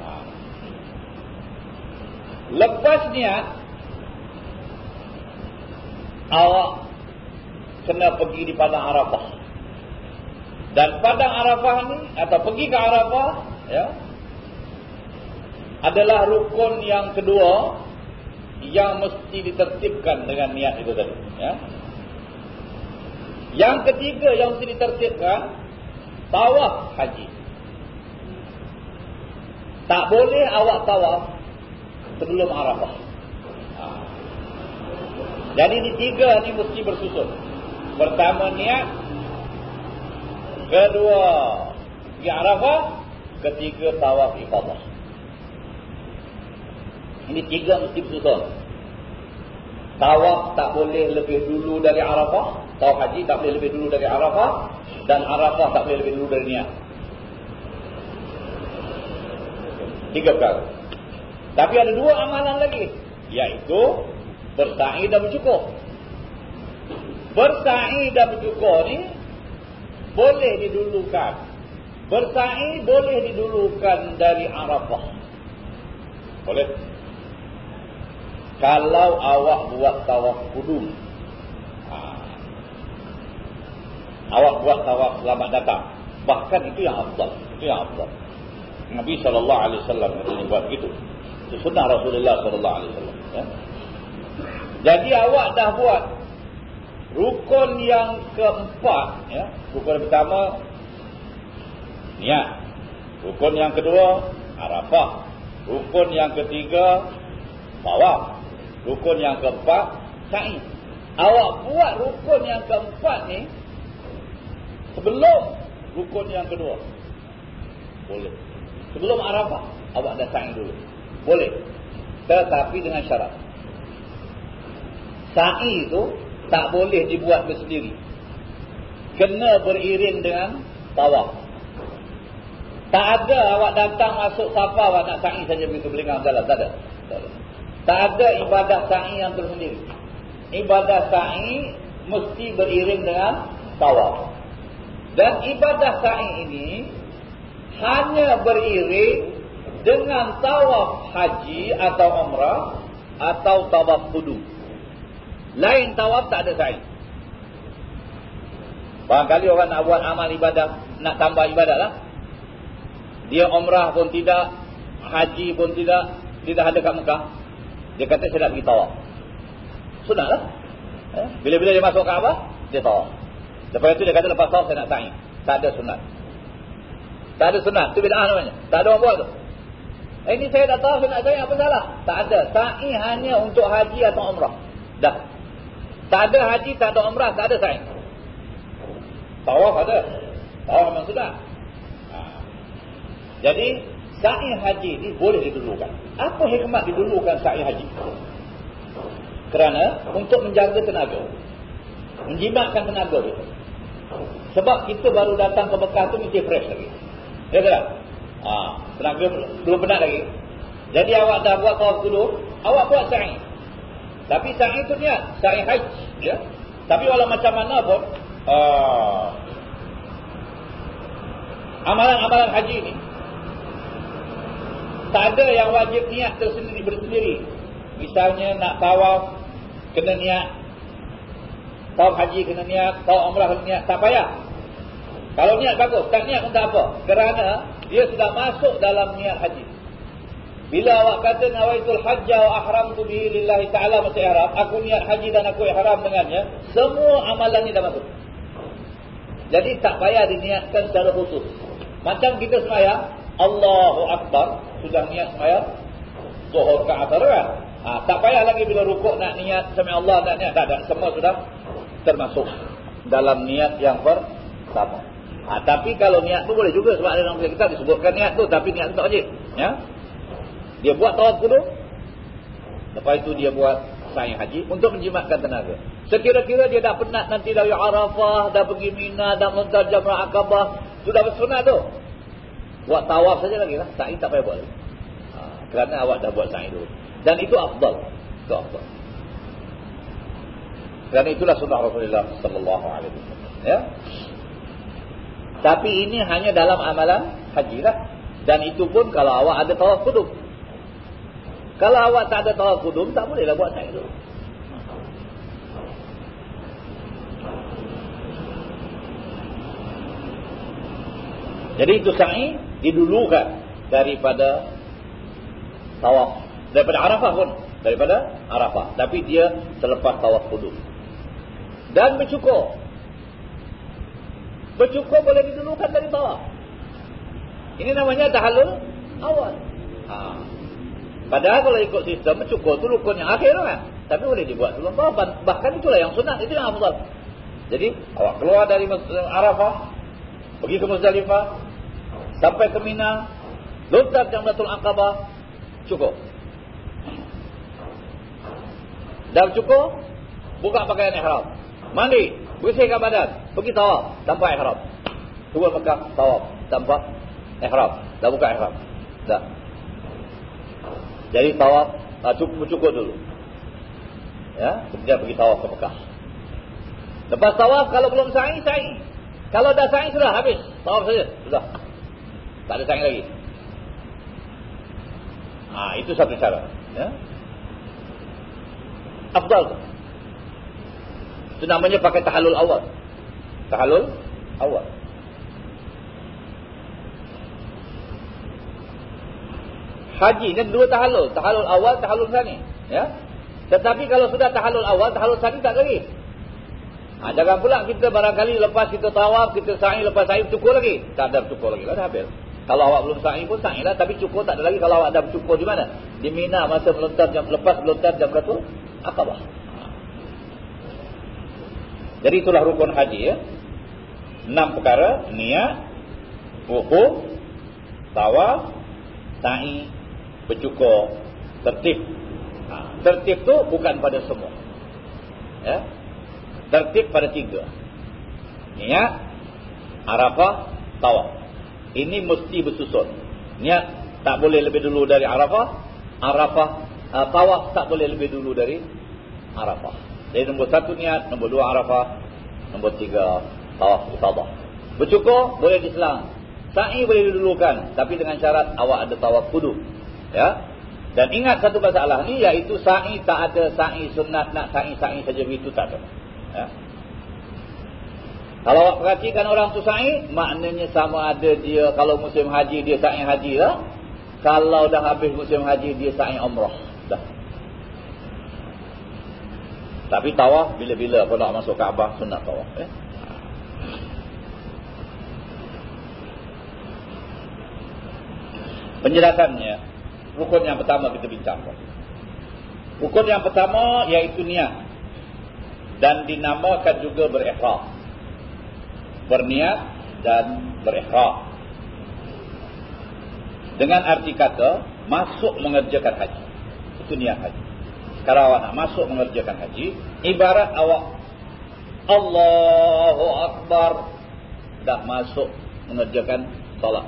Ha. Lepas niat, awak kena pergi di Padang Arafah. Dan Padang Arafah ni, atau pergi ke Arafah, ya, adalah rukun yang kedua yang mesti ditertibkan dengan niat itu tadi. Ya. Yang ketiga yang mesti ditertibkan, tawaf haji. Tak boleh awak tawaf sebelum Arafah. Ha. Jadi ini tiga ni mesti bersusun. Pertama niat, kedua pergi Arafah, ketiga tawaf ifadah. Ini tiga mesti bersusun. Tawaf tak boleh lebih dulu dari Arafah. Tawaf haji tak boleh lebih dulu dari Arafah. Dan Arafah tak boleh lebih dulu dari niat. Tiga perkara. Tapi ada dua amalan lagi. Iaitu bersa'i dan bercukur. Bersa'i dan bercukur ni boleh didulukan. Bersa'i boleh didulukan dari Arafah. Boleh. Kalau awak buat tawaf kudum ha. Awak buat tawaf selamat datang Bahkan itu yang abdal Itu yang abdal Nabi SAW itu buat begitu Itu sunnah Rasulullah SAW ya. Jadi awak dah buat Rukun yang keempat ya. Rukun pertama Niat Rukun yang kedua Arafah Rukun yang ketiga Tawaf Rukun yang keempat, sa'i. Awak buat rukun yang keempat ni sebelum rukun yang kedua. Boleh. Sebelum Arafah, awak dah sa'i dulu. Boleh. Tetapi dengan syarat. Sa'i itu tak boleh dibuat bersendiri. Kena beriring dengan tawaf. Tak ada awak datang masuk safa awak nak sa'i saja begitu belingang jalan. Tak ada. Tak ada. Tak ada ibadah sa'i yang tersendiri. Ibadah sa'i mesti beriring dengan tawaf. Dan ibadah sa'i ini hanya beriring dengan tawaf haji atau umrah atau tawaf kudu. Lain tawaf tak ada sa'i. Barangkali orang nak buat amal ibadah, nak tambah ibadah lah. Dia umrah pun tidak, haji pun tidak, dia dah ada kat Mekah. Dia kata saya nak pergi tawaf. Sudah lah. Eh? Bila-bila dia masuk Kaabah, dia tawaf. Lepas itu dia kata lepas tawaf saya nak sa'i. Tak ada sunat. Tak ada sunat. Itu bid'ah namanya. Tak ada orang buat tu. Ini saya dah tahu saya nak sa'i apa salah. Tak ada. Sa'i hanya untuk haji atau umrah. Dah. Tak ada haji, tak ada umrah, tak ada sa'i. Tawaf ada. Tawaf memang sudah. Ha. Jadi, sa'i haji ni boleh didulukan. Apa hikmat didulukan sa'i haji? Kerana untuk menjaga tenaga. Menjimatkan tenaga kita. Sebab kita baru datang ke Mekah tu mesti fresh lagi. Ya tak? Ha, tenaga belum penat lagi. Jadi awak dah buat tawaf dulu, awak buat sa'i. Tapi sa'i tu niat, sa'i haji. Ya? Tapi walau macam mana pun, uh, amalan-amalan haji ni, tak ada yang wajib niat tersendiri bersendiri. Misalnya nak tawaf kena niat. Tawaf haji kena niat, tawaf umrah kena niat, tak payah. Kalau niat bagus, tak niat pun tak apa. Kerana dia sudah masuk dalam niat haji. Bila awak kata nawaitul hajjah wa ahram tu bihi lillahi ta'ala masa ihram. Aku niat haji dan aku ihram dengannya. Semua amalan ni dah masuk. Jadi tak payah diniatkan secara khusus. Macam kita semayang. Allahu Akbar. Sudah niat semayang. Zuhur ke asar kan. Ha, tak payah lagi bila rukuk nak niat. Sama Allah nak niat. Tak, tak. Semua sudah termasuk. Dalam niat yang pertama. Ha, tapi kalau niat tu boleh juga. Sebab dalam kita disebutkan niat tu. Tapi niat tu tak wajib. Ya. Dia buat tawaf kudu. Lepas itu dia buat sa'i haji untuk menjimatkan tenaga. Sekira-kira dia dah penat nanti dari Arafah, dah pergi Mina, dah melontar Jamrah Akabah, sudah bersunat tu. Buat tawaf saja lagi lah. Sa'i tak payah buat lagi. Ha, kerana awak dah buat sa'i dulu. Dan itu afdal. Itu afdal. Kerana itulah sunnah Rasulullah sallallahu alaihi wasallam. Ya. Tapi ini hanya dalam amalan haji lah. Dan itu pun kalau awak ada tawaf kudus. Kalau awak tak ada tawaf kudum, tak bolehlah buat sa'i dulu. Jadi itu sa'i didulukan daripada tawaf. Daripada Arafah pun. Daripada Arafah. Tapi dia selepas tawaf kudum. Dan bercukur. Bercukur boleh didulukan dari tawaf. Ini namanya tahalul awal. Haa. Padahal kalau ikut sistem cukup tu rukun yang akhir kan. Tapi boleh dibuat sebelum tawaf. Bahkan itulah yang sunat. Itu yang afdal. Jadi awak keluar dari Arafah. Pergi ke Muzdalifah. Sampai ke Mina. Lontar Jamratul Aqabah. Cukup. Dah cukup. Buka pakaian ihram. Mandi. Bersihkan badan. Pergi tawaf. Tanpa ihram. Turun Mekah. Tawaf. Tanpa ihram. Dah buka ihram. Dah. Jadi tawaf uh, cukup cukup dulu. Ya, kemudian pergi tawaf ke Mekah. Lepas tawaf kalau belum sa'i, sa'i. Kalau dah sa'i sudah habis. Tawaf saja, sudah. Tak ada sa'i lagi. Ah, itu satu cara, ya. Afdal. Itu namanya pakai tahallul awal. Tahallul awal. haji kan dua tahalul. Tahalul awal, tahalul sani. Ya. Tetapi kalau sudah tahalul awal, tahalul sani tak lagi. Ha, jangan pula kita barangkali lepas kita tawaf, kita sa'i, lepas sa'i cukup lagi. Tak ada cukup lagi lah, dah habis. Kalau awak belum sa'i pun sa'i lah. Tapi cukup tak ada lagi kalau awak dah cukup di mana? Di Mina masa melontar jam, lepas melontar jam berapa? Akabah. Jadi itulah rukun haji ya. Enam perkara, niat, wukuf, tawaf, sa'i, bercukur tertib. Ha, tertib tu bukan pada semua. Ya. Tertib pada tiga. Niat arafah tawaf. Ini mesti bersusun. Niat tak boleh lebih dulu dari arafah arafah uh, tawaf tak boleh lebih dulu dari arafah jadi nombor satu niat nombor dua arafah nombor tiga tawaf ifadah bercukur boleh diselang sa'i boleh didulukan tapi dengan syarat awak ada tawaf kudu Ya. Dan ingat satu masalah ni iaitu sa'i tak ada sa'i sunat nak sa'i-sa'i saja begitu tak ada. Ya. Kalau awak perhatikan orang tu sa'i, maknanya sama ada dia kalau musim haji dia sa'i haji lah. Kalau dah habis musim haji dia sa'i umrah. Dah. Tapi tawaf bila-bila pun nak masuk Kaabah sunat tawaf ya. Penjelasannya Rukun yang pertama kita bincangkan. Rukun yang pertama iaitu niat. Dan dinamakan juga berikhram. Berniat dan berikhram. Dengan arti kata, masuk mengerjakan haji. Itu niat haji. Sekarang awak nak masuk mengerjakan haji, ibarat awak Allahu Akbar dah masuk mengerjakan salat.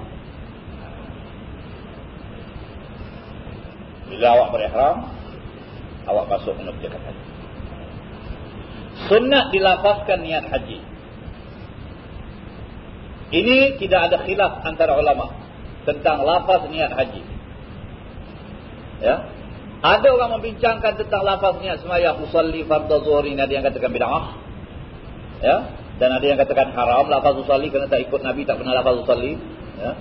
Bila awak berihram, awak masuk mengerjakan haji. Sunat dilafazkan niat haji. Ini tidak ada khilaf antara ulama tentang lafaz niat haji. Ya. Ada orang membincangkan tentang lafaz niat sembahyang usolli fardhu zuhri ini ada yang katakan bid'ah. Ya. Dan ada yang katakan haram lafaz usolli kerana tak ikut Nabi tak pernah lafaz usolli. Ya.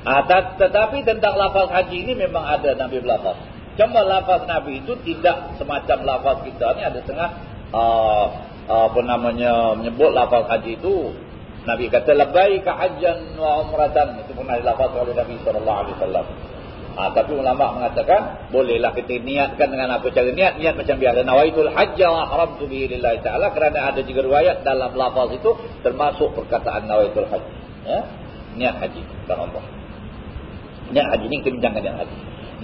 Ah, tetapi tentang lafaz haji ini memang ada Nabi berlafaz. Cuma lafaz Nabi itu tidak semacam lafaz kita ni ada setengah uh, apa namanya menyebut lafaz haji itu Nabi kata labbaika hajjan wa umratan itu pernah dilafaz oleh Nabi sallallahu alaihi wasallam. Ha, tapi ulama mengatakan bolehlah kita niatkan dengan apa cara niat niat macam biasa nawaitul hajja wa haramtu bihi lillahi taala kerana ada juga riwayat dalam lafaz itu termasuk perkataan nawaitul hajj ya niat haji umrah. Niat haji ini kebijakan niat haji.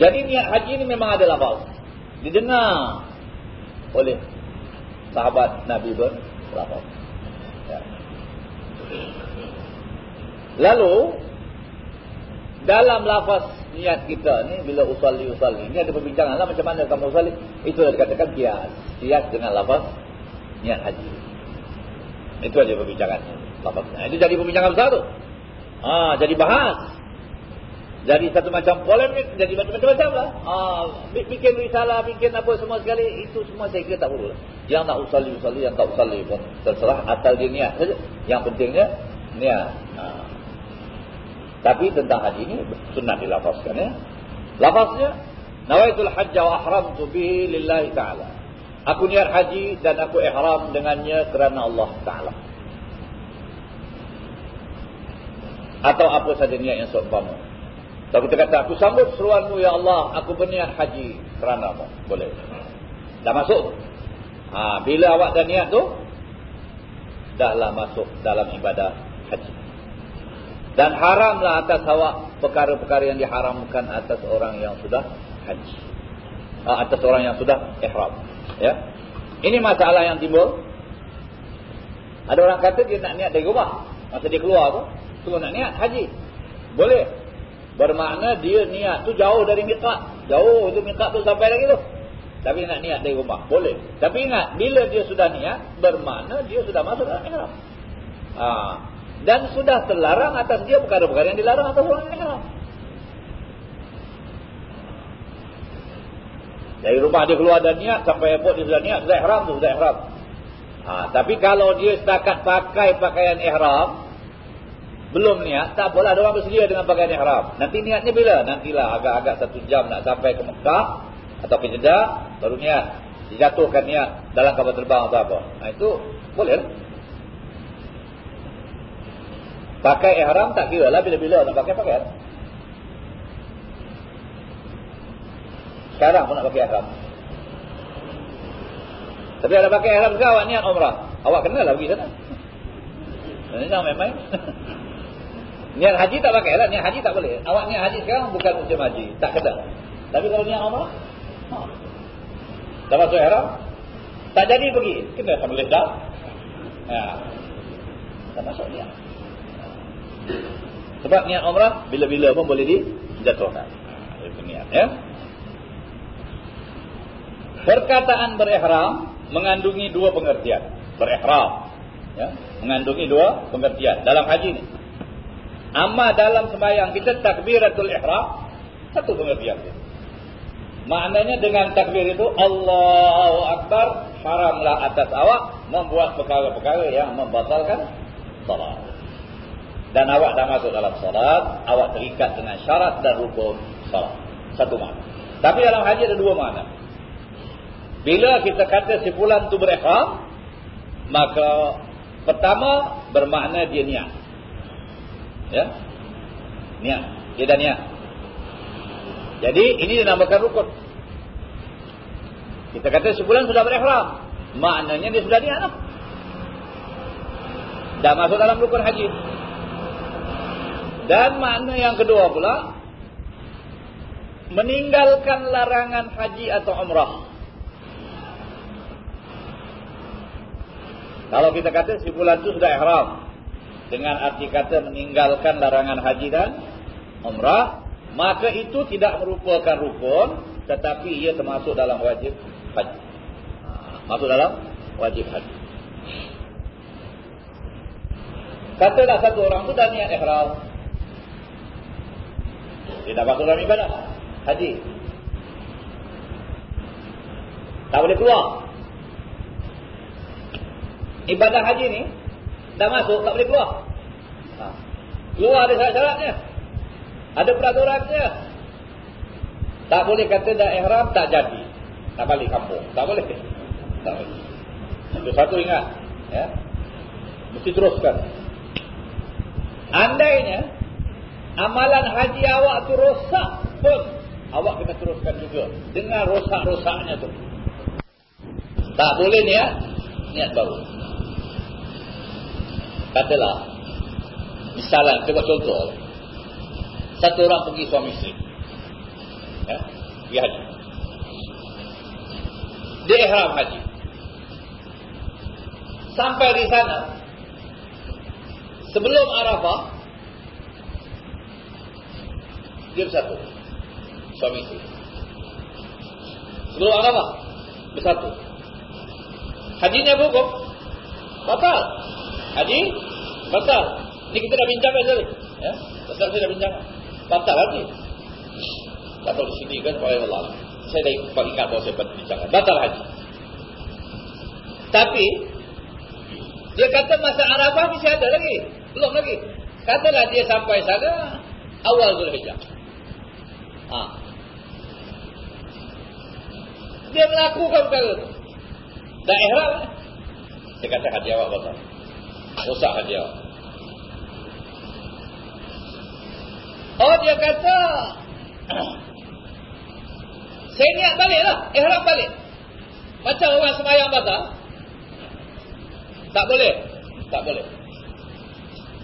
Jadi niat haji ini memang ada lafaz. Didengar oleh sahabat Nabi berlafaz. Ya. Lalu dalam lafaz niat kita ni bila usalli usalli ni ada perbincangan lah macam mana kamu usalli. Itu dah dikatakan kias. Kias dengan lafaz niat haji. Itu aja perbincangan. Lafaz itu jadi perbincangan besar tu. Ha, jadi bahas. Jadi satu macam polemik jadi macam-macam lah. Ha, bikin risalah bikin apa semua sekali itu semua saya kira tak perlu lah. Yang nak usalli usalli yang tak usalli pun terserah. Asal dia niat saja. Yang pentingnya niat. Tapi tentang haji ini sunnah dilafazkan ya. Lafaznya nawaitul hajja wa ahramtu bihi lillahi ta'ala. Aku niat haji dan aku ihram dengannya kerana Allah Taala. Atau apa saja niat yang seumpama. Kalau kita kata aku sambut seruanmu ya Allah, aku berniat haji kerana apa? Boleh. Dah masuk. Ha, bila awak dah niat tu, dahlah masuk dalam ibadah haji. Dan haramlah atas awak perkara-perkara yang diharamkan atas orang yang sudah haji. Ah, atas orang yang sudah ihram. Ya. Ini masalah yang timbul. Ada orang kata dia nak niat dari rumah. Masa dia keluar tu, suruh nak niat haji. Boleh. Bermakna dia niat tu jauh dari miqat. Jauh tu miqat tu sampai lagi tu. Tapi nak niat dari rumah. Boleh. Tapi ingat, bila dia sudah niat, bermakna dia sudah masuk dalam ihram. Ah, dan sudah terlarang atas dia perkara-perkara yang dilarang atas orang yang ihram. Dari rumah dia keluar dan niat sampai airport dia sudah niat sudah ihram tu sudah ihram. Ha, tapi kalau dia setakat pakai pakaian ihram belum niat tak boleh ada orang bersedia dengan pakaian ihram. Nanti niatnya bila? Nantilah agak-agak satu jam nak sampai ke Mekah atau ke Jeddah baru niat. Dijatuhkan niat dalam kapal terbang atau apa. Nah itu boleh. Pakai ihram tak kira lah bila-bila nak pakai pakaian. Sekarang pun nak pakai ihram. Tapi ada pakai ihram sekarang awak niat umrah. Awak kena lah pergi sana. Ini jangan main-main. *laughs* niat haji tak pakai lah. Niat haji tak boleh. Awak niat haji sekarang bukan musim haji. Tak kena. Tapi kalau niat umrah. Ha. Dah masuk ihram. Tak jadi pergi. Kena sama ledah. Ya. Tak masuk niat. Sebab niat umrah bila-bila pun boleh dijatuhkan. Itu niat ya. Perkataan berihram mengandungi dua pengertian. Berihram ya, mengandungi dua pengertian dalam haji ini. Amma dalam sembahyang kita takbiratul ihram satu pengertian. Maknanya dengan takbir itu Allahu akbar haramlah atas awak membuat perkara-perkara yang membatalkan salat dan awak dah masuk dalam salat, awak terikat dengan syarat dan rukun salat. Satu makna. Tapi dalam haji ada dua makna. Bila kita kata si fulan tu berihram, maka pertama bermakna dia niat. Ya? Niat. Dia dah niat. Jadi ini dinamakan rukun. Kita kata si fulan sudah berihram, maknanya dia sudah niat lah. Dah masuk dalam rukun haji. Dan makna yang kedua pula meninggalkan larangan haji atau umrah. Kalau kita kata si bulan itu sudah ihram dengan arti kata meninggalkan larangan haji dan umrah, maka itu tidak merupakan rukun tetapi ia termasuk dalam wajib haji. Masuk dalam wajib haji. Katalah satu orang itu dah niat ihram, dia dah masuk dalam ibadah. Haji. Tak boleh keluar. Ibadah haji ni. Dah masuk, tak boleh keluar. Ha. Keluar ada syarat-syaratnya. Ada peraturannya. Tak boleh kata dah ihram tak jadi. Tak balik kampung. Tak boleh. Tak boleh. Satu ingat. Ya. Mesti teruskan. Andainya amalan haji awak tu rosak pun awak kena teruskan juga dengan rosak-rosaknya tu. Tak boleh niat niat baru. Katalah misalnya coba contoh satu orang pergi suami isteri. Ya, pergi haji. Dia ihram haji. Sampai di sana sebelum Arafah dia bersatu suami isteri. Sebelum Arafah bersatu. Hajinya berhukum batal. Haji batal. Ini kita dah bincang tadi. Ya, saya dah bincang. Batal haji. Tak tahu di sini kan oleh Allah. Saya dah ingat bahawa saya bincang. Batal haji. Tapi dia kata masa Arafah masih ada lagi. Belum lagi. Katalah dia sampai sana awal Zulhijjah. Ha. Dia melakukan perkara itu. Dan ihram. Dia kata haji awak batal. Rosak haji awak. Oh dia kata. *clears throat* Saya niat balik lah. Ihram balik. Macam orang semayang batal. Tak boleh. Tak boleh.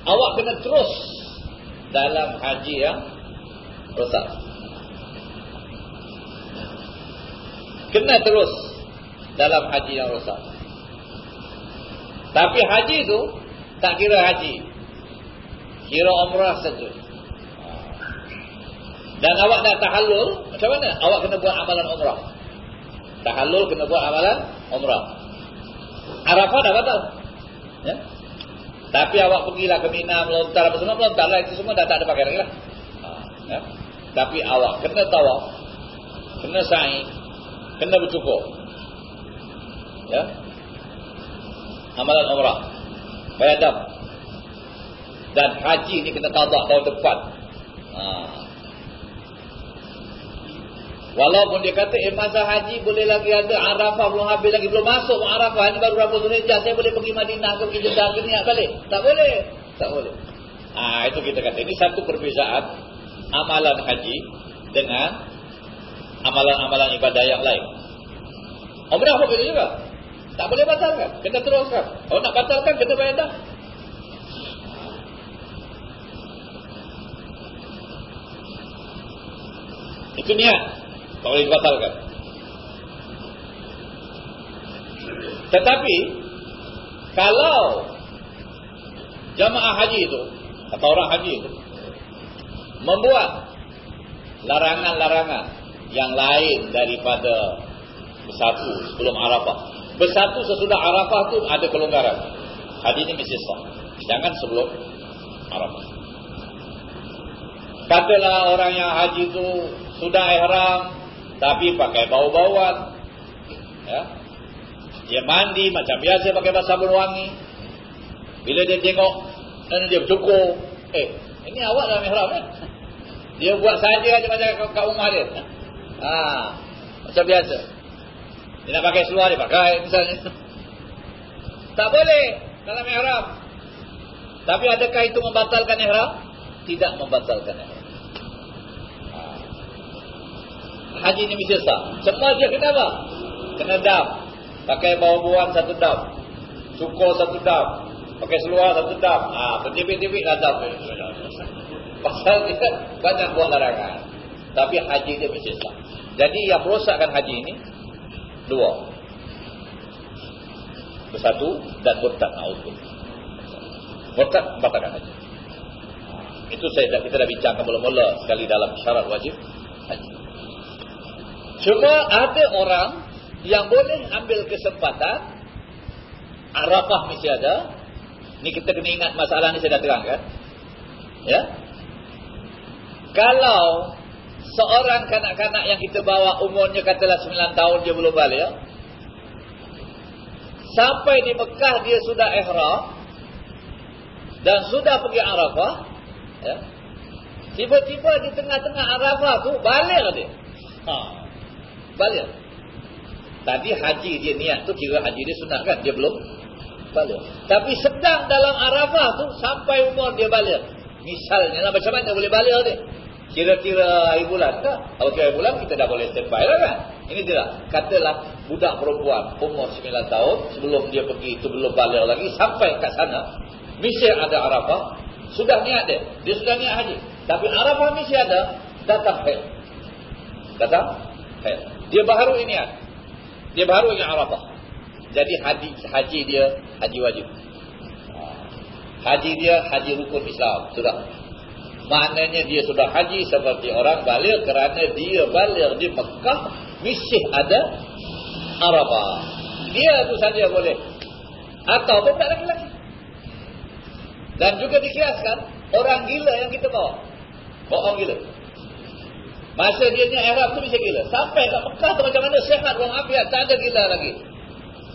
Awak kena terus dalam haji yang rosak. Kena terus dalam haji yang rosak. Tapi haji itu tak kira haji. Kira umrah saja. Dan awak nak tahallul, macam mana? Awak kena buat amalan umrah. Tahallul kena buat amalan umrah. Arafah dah batal. Ya? Tapi awak pergilah ke Mina, melontar apa semua, melontar lah. Itu semua dah tak ada pakai lagi lah. Ha, ya? Tapi awak kena tawaf. Kena sa'i. Kena bercukur. Ya? Amalan umrah. Bayar dam. Dan haji ni kena tabak tahun depan. Ha. Walaupun dia kata eh masa haji boleh lagi ada Arafah belum habis lagi belum masuk Arafah ini baru berapa Zulhijjah saya boleh pergi Madinah ke pergi Jeddah ke niat balik. Tak boleh. Tak boleh. Ah itu kita kata ini satu perbezaan amalan haji dengan amalan-amalan ibadah yang lain. Umrah pun begitu juga. Tak boleh batalkan. Kena teruskan. Kalau nak batalkan kena bayar dah. Itu niat. Tak boleh dibatalkan. Tetapi kalau jamaah haji itu atau orang haji itu membuat larangan-larangan yang lain daripada bersatu sebelum Arafah. Bersatu sesudah Arafah tu ada kelonggaran. Haji ini mesti sah. Jangan sebelum Arafah. Katalah orang yang haji itu sudah ihram tapi pakai bau-bauan. Ya. Dia mandi macam biasa pakai sabun wangi. Bila dia tengok dan dia bercukur, eh, ini awak dalam ihram kan? Dia buat saja aja macam kat rumah dia. Ha, macam biasa. Dia nak pakai seluar dia pakai misalnya. Tak boleh dalam ihram. Tapi adakah itu membatalkan ihram? Tidak membatalkan ihram. haji ni mesti sah. Semua dia kena apa? Kena dam. Pakai bau-bauan satu dam. Cukur satu dam. Pakai seluar satu dam. Ah, ha, bertipik-tipik lah dam. *laughs* Pasal dia banyak buat larangan. Tapi haji dia mesti sah. Jadi yang merosakkan haji ini dua. Bersatu dan murtad naudzubillah. Murtad batalkan haji. Itu saya kita dah bincangkan mula-mula sekali dalam syarat wajib haji. Cuma ada orang yang boleh ambil kesempatan Arafah mesti ada. Ni kita kena ingat masalah ni saya dah terangkan. Ya. Kalau seorang kanak-kanak yang kita bawa umurnya katalah 9 tahun dia belum balik ya. Sampai di Mekah dia sudah ihram dan sudah pergi Arafah ya. Tiba-tiba di tengah-tengah Arafah tu balik dia. Ha. Balik. Tadi haji dia niat tu kira haji dia sunat kan? Dia belum balik. Tapi sedang dalam Arafah tu sampai umur dia balik. Misalnya lah macam mana boleh balik dia? Kira-kira hari bulan tak? Kalau kira hari bulan kita dah boleh standby lah kan? Ini tidak. Katalah budak perempuan umur 9 tahun sebelum dia pergi itu belum balik lagi sampai kat sana. Mesti ada Arafah. Sudah niat dia. Dia sudah niat haji. Tapi Arafah mesti ada. Datang haid. Datang haid. Dia baru niat. Dia baru ingat Arafah. Jadi haji, haji dia haji wajib. Haji dia haji rukun Islam. Sudah. Maknanya dia sudah haji seperti orang balik kerana dia balik di Mekah mesti ada Arafah. Dia tu saja boleh. Atau pun tak lagi-lagi. Dan juga dikiaskan orang gila yang kita bawa. Bohong gila. Masa dia ni Arab tu bisa gila. Sampai kat Mekah tu macam mana sehat orang afiat tak ada gila lagi.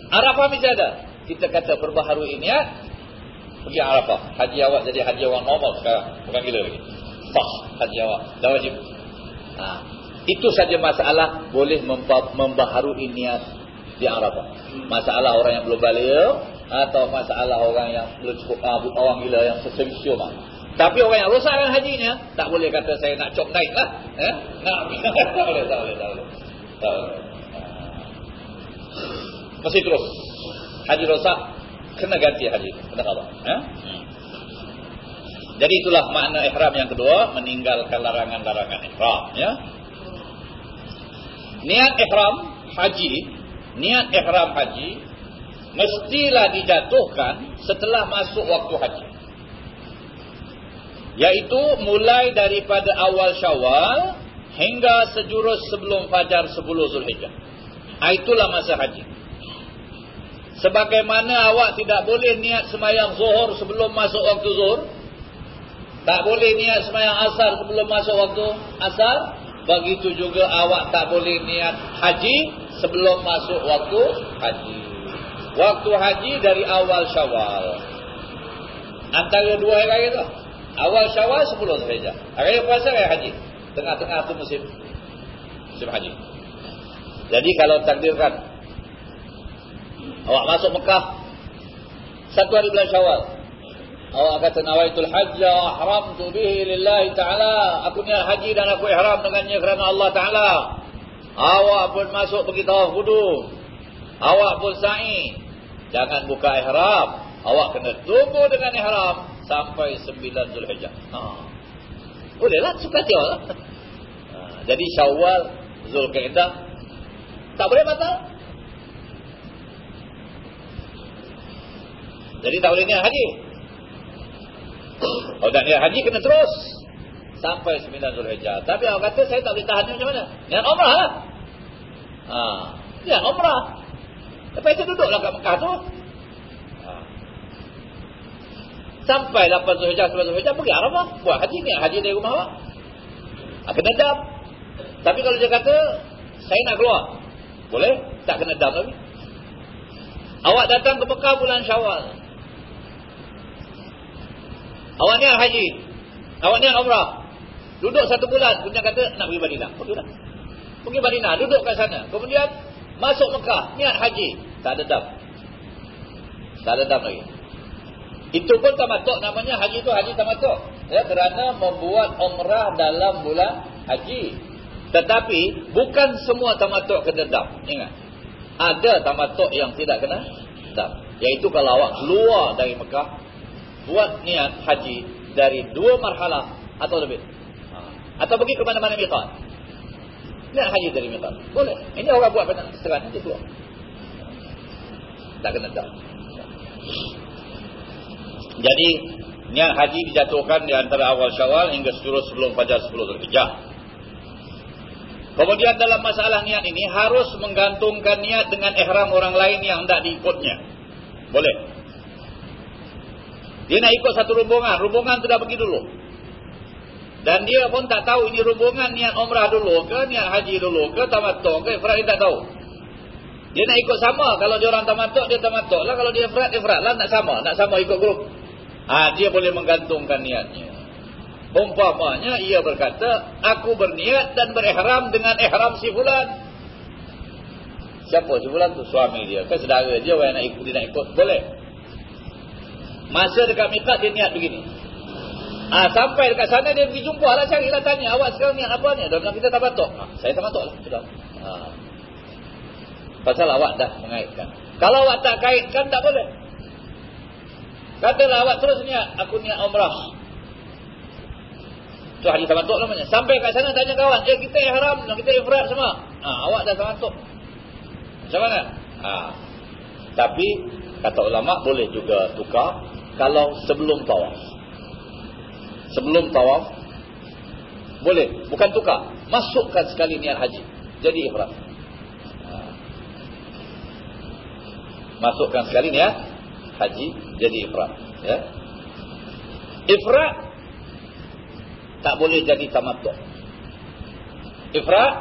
Arafah mesti ada. Kita kata perbaharui niat pergi Arafah. Haji awak jadi haji awak normal sekarang. Bukan gila lagi. Sah haji awak. Dah wajib. Ha. Itu saja masalah boleh membaharui niat di Arafah. Masalah orang yang belum balik atau masalah orang yang belum cukup uh, orang gila yang sesensium lah. Tapi orang yang rosakkan hajinya tak boleh kata saya nak cop naik lah. Eh? Nak *laughs* tak boleh, tak boleh, tak boleh. Tak boleh. Masih terus. Haji rosak kena ganti haji, kena qada. Eh? Jadi itulah makna ihram yang kedua, meninggalkan larangan-larangan ihram, ya. Niat ihram haji, niat ihram haji mestilah dijatuhkan setelah masuk waktu haji. Yaitu mulai daripada awal Syawal hingga sejurus sebelum fajar 10 Zulhijjah. Itulah masa haji. Sebagaimana awak tidak boleh niat semayang zuhur sebelum masuk waktu zuhur. Tak boleh niat semayang asar sebelum masuk waktu asar. Begitu juga awak tak boleh niat haji sebelum masuk waktu haji. Waktu haji dari awal syawal. Antara dua hari itu. Awal syawal sepuluh sahaja. Hari puasa hari haji. Tengah-tengah itu musim. Musim haji. Jadi kalau takdirkan Awak masuk Mekah satu hari bulan Syawal. Awak kata nawaitul hajja ahramtu bihi lillahi ta'ala. Aku niat haji dan aku ihram dengannya kerana Allah Ta'ala. Awak pun masuk pergi tawaf wudu. Awak pun sa'i. Jangan buka ihram. Awak kena tunggu dengan ihram sampai 9 Zulhijjah. Ha. Bolehlah suka dia lah. Ha. Jadi Syawal Zulkaidah tak boleh batal. Jadi tak boleh niat haji. Kalau tak niat haji kena terus. Sampai 9 Zulhijjah. Tapi orang kata saya tak boleh tahan macam mana. Niat umrah lah. Ha. Niat umrah. Lepas itu duduklah kat Mekah tu. Ha. Sampai 8 Zulhijjah, 9 Zulhijjah pergi Arafah. Buat haji niat haji dari rumah awak. Ha, kena dam. Tapi kalau dia kata saya nak keluar. Boleh? Tak kena dam lagi. Awak datang ke Mekah bulan Syawal. Awak niat haji. Awak niat umrah. Duduk satu bulan. Kemudian kata nak pergi Madinah. Pergi lah. Pergi Madinah. Duduk kat sana. Kemudian masuk Mekah. Niat haji. Tak ada dam. Tak ada dam lagi. Itu pun tamatuk namanya haji itu haji tamatuk. Ya, kerana membuat umrah dalam bulan haji. Tetapi bukan semua tamatuk kena dam. Ingat. Ada tamatuk yang tidak kena dam. Iaitu kalau awak keluar dari Mekah buat niat haji dari dua marhalah atau lebih. Ha. Atau pergi ke mana-mana miqat. Niat haji dari miqat. Boleh. Ini orang buat pada setelah nanti keluar. Tak kena tak. Jadi, niat haji dijatuhkan di antara awal syawal hingga seluruh sebelum fajar 10 Zulhijjah. Kemudian dalam masalah niat ini harus menggantungkan niat dengan ihram orang lain yang tidak diikutnya. Boleh. Dia nak ikut satu rombongan. Rombongan tu dah pergi dulu. Dan dia pun tak tahu ini rombongan niat umrah dulu ke, niat haji dulu ke, tamatuk ke, ifrat dia tak tahu. Dia nak ikut sama. Kalau dia orang tamatuk, dia tamatuk lah. Kalau dia ifrat, ifrat lah. Nak sama. Nak sama ikut grup. Ha, dia boleh menggantungkan niatnya. Umpamanya ia berkata, aku berniat dan berihram dengan ihram si fulan. Siapa si fulan tu? Suami dia. Kan saudara dia orang nak ikut, dia nak ikut. Boleh. Masa dekat mikat dia niat begini. Ah sampai dekat sana dia pergi jumpa lah carilah tanya awak sekarang niat apa ni? Bilang kita tak batuk. Ha, saya tak batuk lah. Sudah. Ha. Pasal awak dah mengaitkan. Kalau awak tak kaitkan tak boleh. Katalah awak terus niat. Aku niat umrah. Itu haji tabatuk namanya. Sampai kat sana tanya kawan. Eh kita ihram. Kita ifrat semua. Ha, awak dah tabatuk. Macam mana? Ha. Tapi kata ulama boleh juga tukar. Kalau sebelum tawaf. Sebelum tawaf boleh. Bukan tukar. Masukkan sekali niat haji. Jadi ifrat ha. masukkan sekali niat haji jadi ifrat ya. Ifrat tak boleh jadi tamattu. Ifrat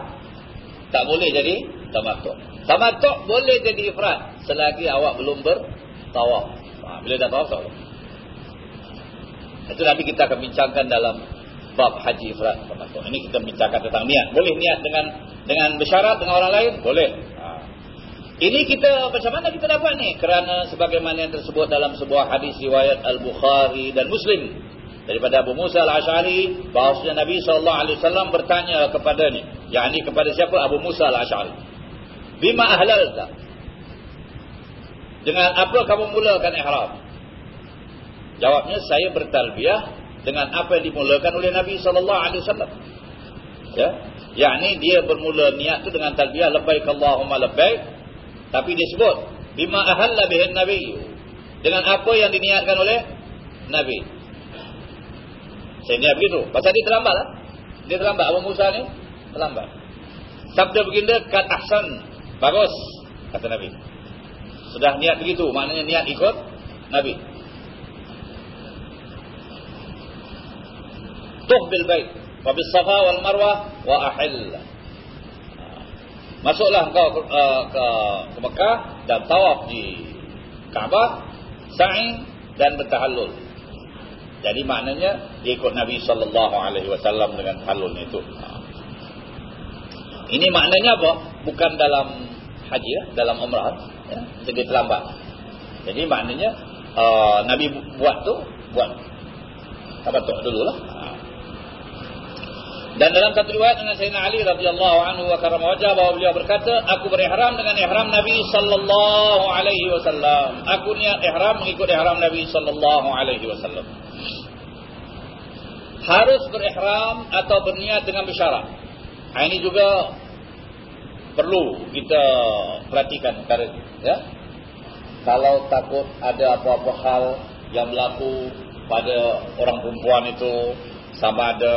tak boleh jadi tamattu. Tamattu boleh jadi ifrat selagi awak belum bertawaf. Ha, bila dah tawaf tak boleh itu nanti kita akan bincangkan dalam bab haji ifrat tamattu. Ini kita bincangkan tentang niat. Boleh niat dengan dengan bersyarat dengan orang lain? Boleh. Ha. Ini kita macam mana kita dapat ni? Kerana sebagaimana yang tersebut dalam sebuah hadis riwayat Al-Bukhari dan Muslim daripada Abu Musa Al-Asy'ari bahawasanya Nabi sallallahu alaihi wasallam bertanya kepada ni, yakni kepada siapa? Abu Musa Al-Asy'ari. Bima ahlalta? Dengan apa kamu mulakan ihram? Jawabnya saya bertalbiyah dengan apa yang dimulakan oleh Nabi sallallahu alaihi wasallam. Ya. Yakni dia bermula niat tu dengan talbiyah labbaik Allahumma labbaik tapi dia sebut bima ahalla bihi nabi dengan apa yang diniatkan oleh Nabi. Sehingga begitu. Pasal dia terlambat lah. Dia terlambat. Abu Musa ni terlambat. Sabda baginda kat ahsan. Bagus. Kata Nabi. Sudah niat begitu. Maknanya niat ikut Nabi. Tuh bil bait wa bis safa wal marwa wa ahil masuklah ke, uh, ke, ke Mekah dan tawaf di Kaabah sa'i dan bertahallul. Jadi maknanya dia ikut Nabi sallallahu alaihi wasallam dengan tahallul itu. Ini maknanya apa? Bukan dalam haji ya, dalam umrah ya, jadi terlambat. Jadi maknanya uh, Nabi buat tu buat apa tu dululah dan dalam satu riwayat dengan Sayyidina Ali radhiyallahu anhu wa karam wajah bahwa beliau berkata, aku berihram dengan ihram Nabi sallallahu alaihi wasallam. Aku niat ihram mengikut ihram Nabi sallallahu alaihi wasallam. Harus berihram atau berniat dengan bersyarat. Ha, ini juga perlu kita perhatikan perkara ya. Kalau takut ada apa-apa hal yang berlaku pada orang perempuan itu sama ada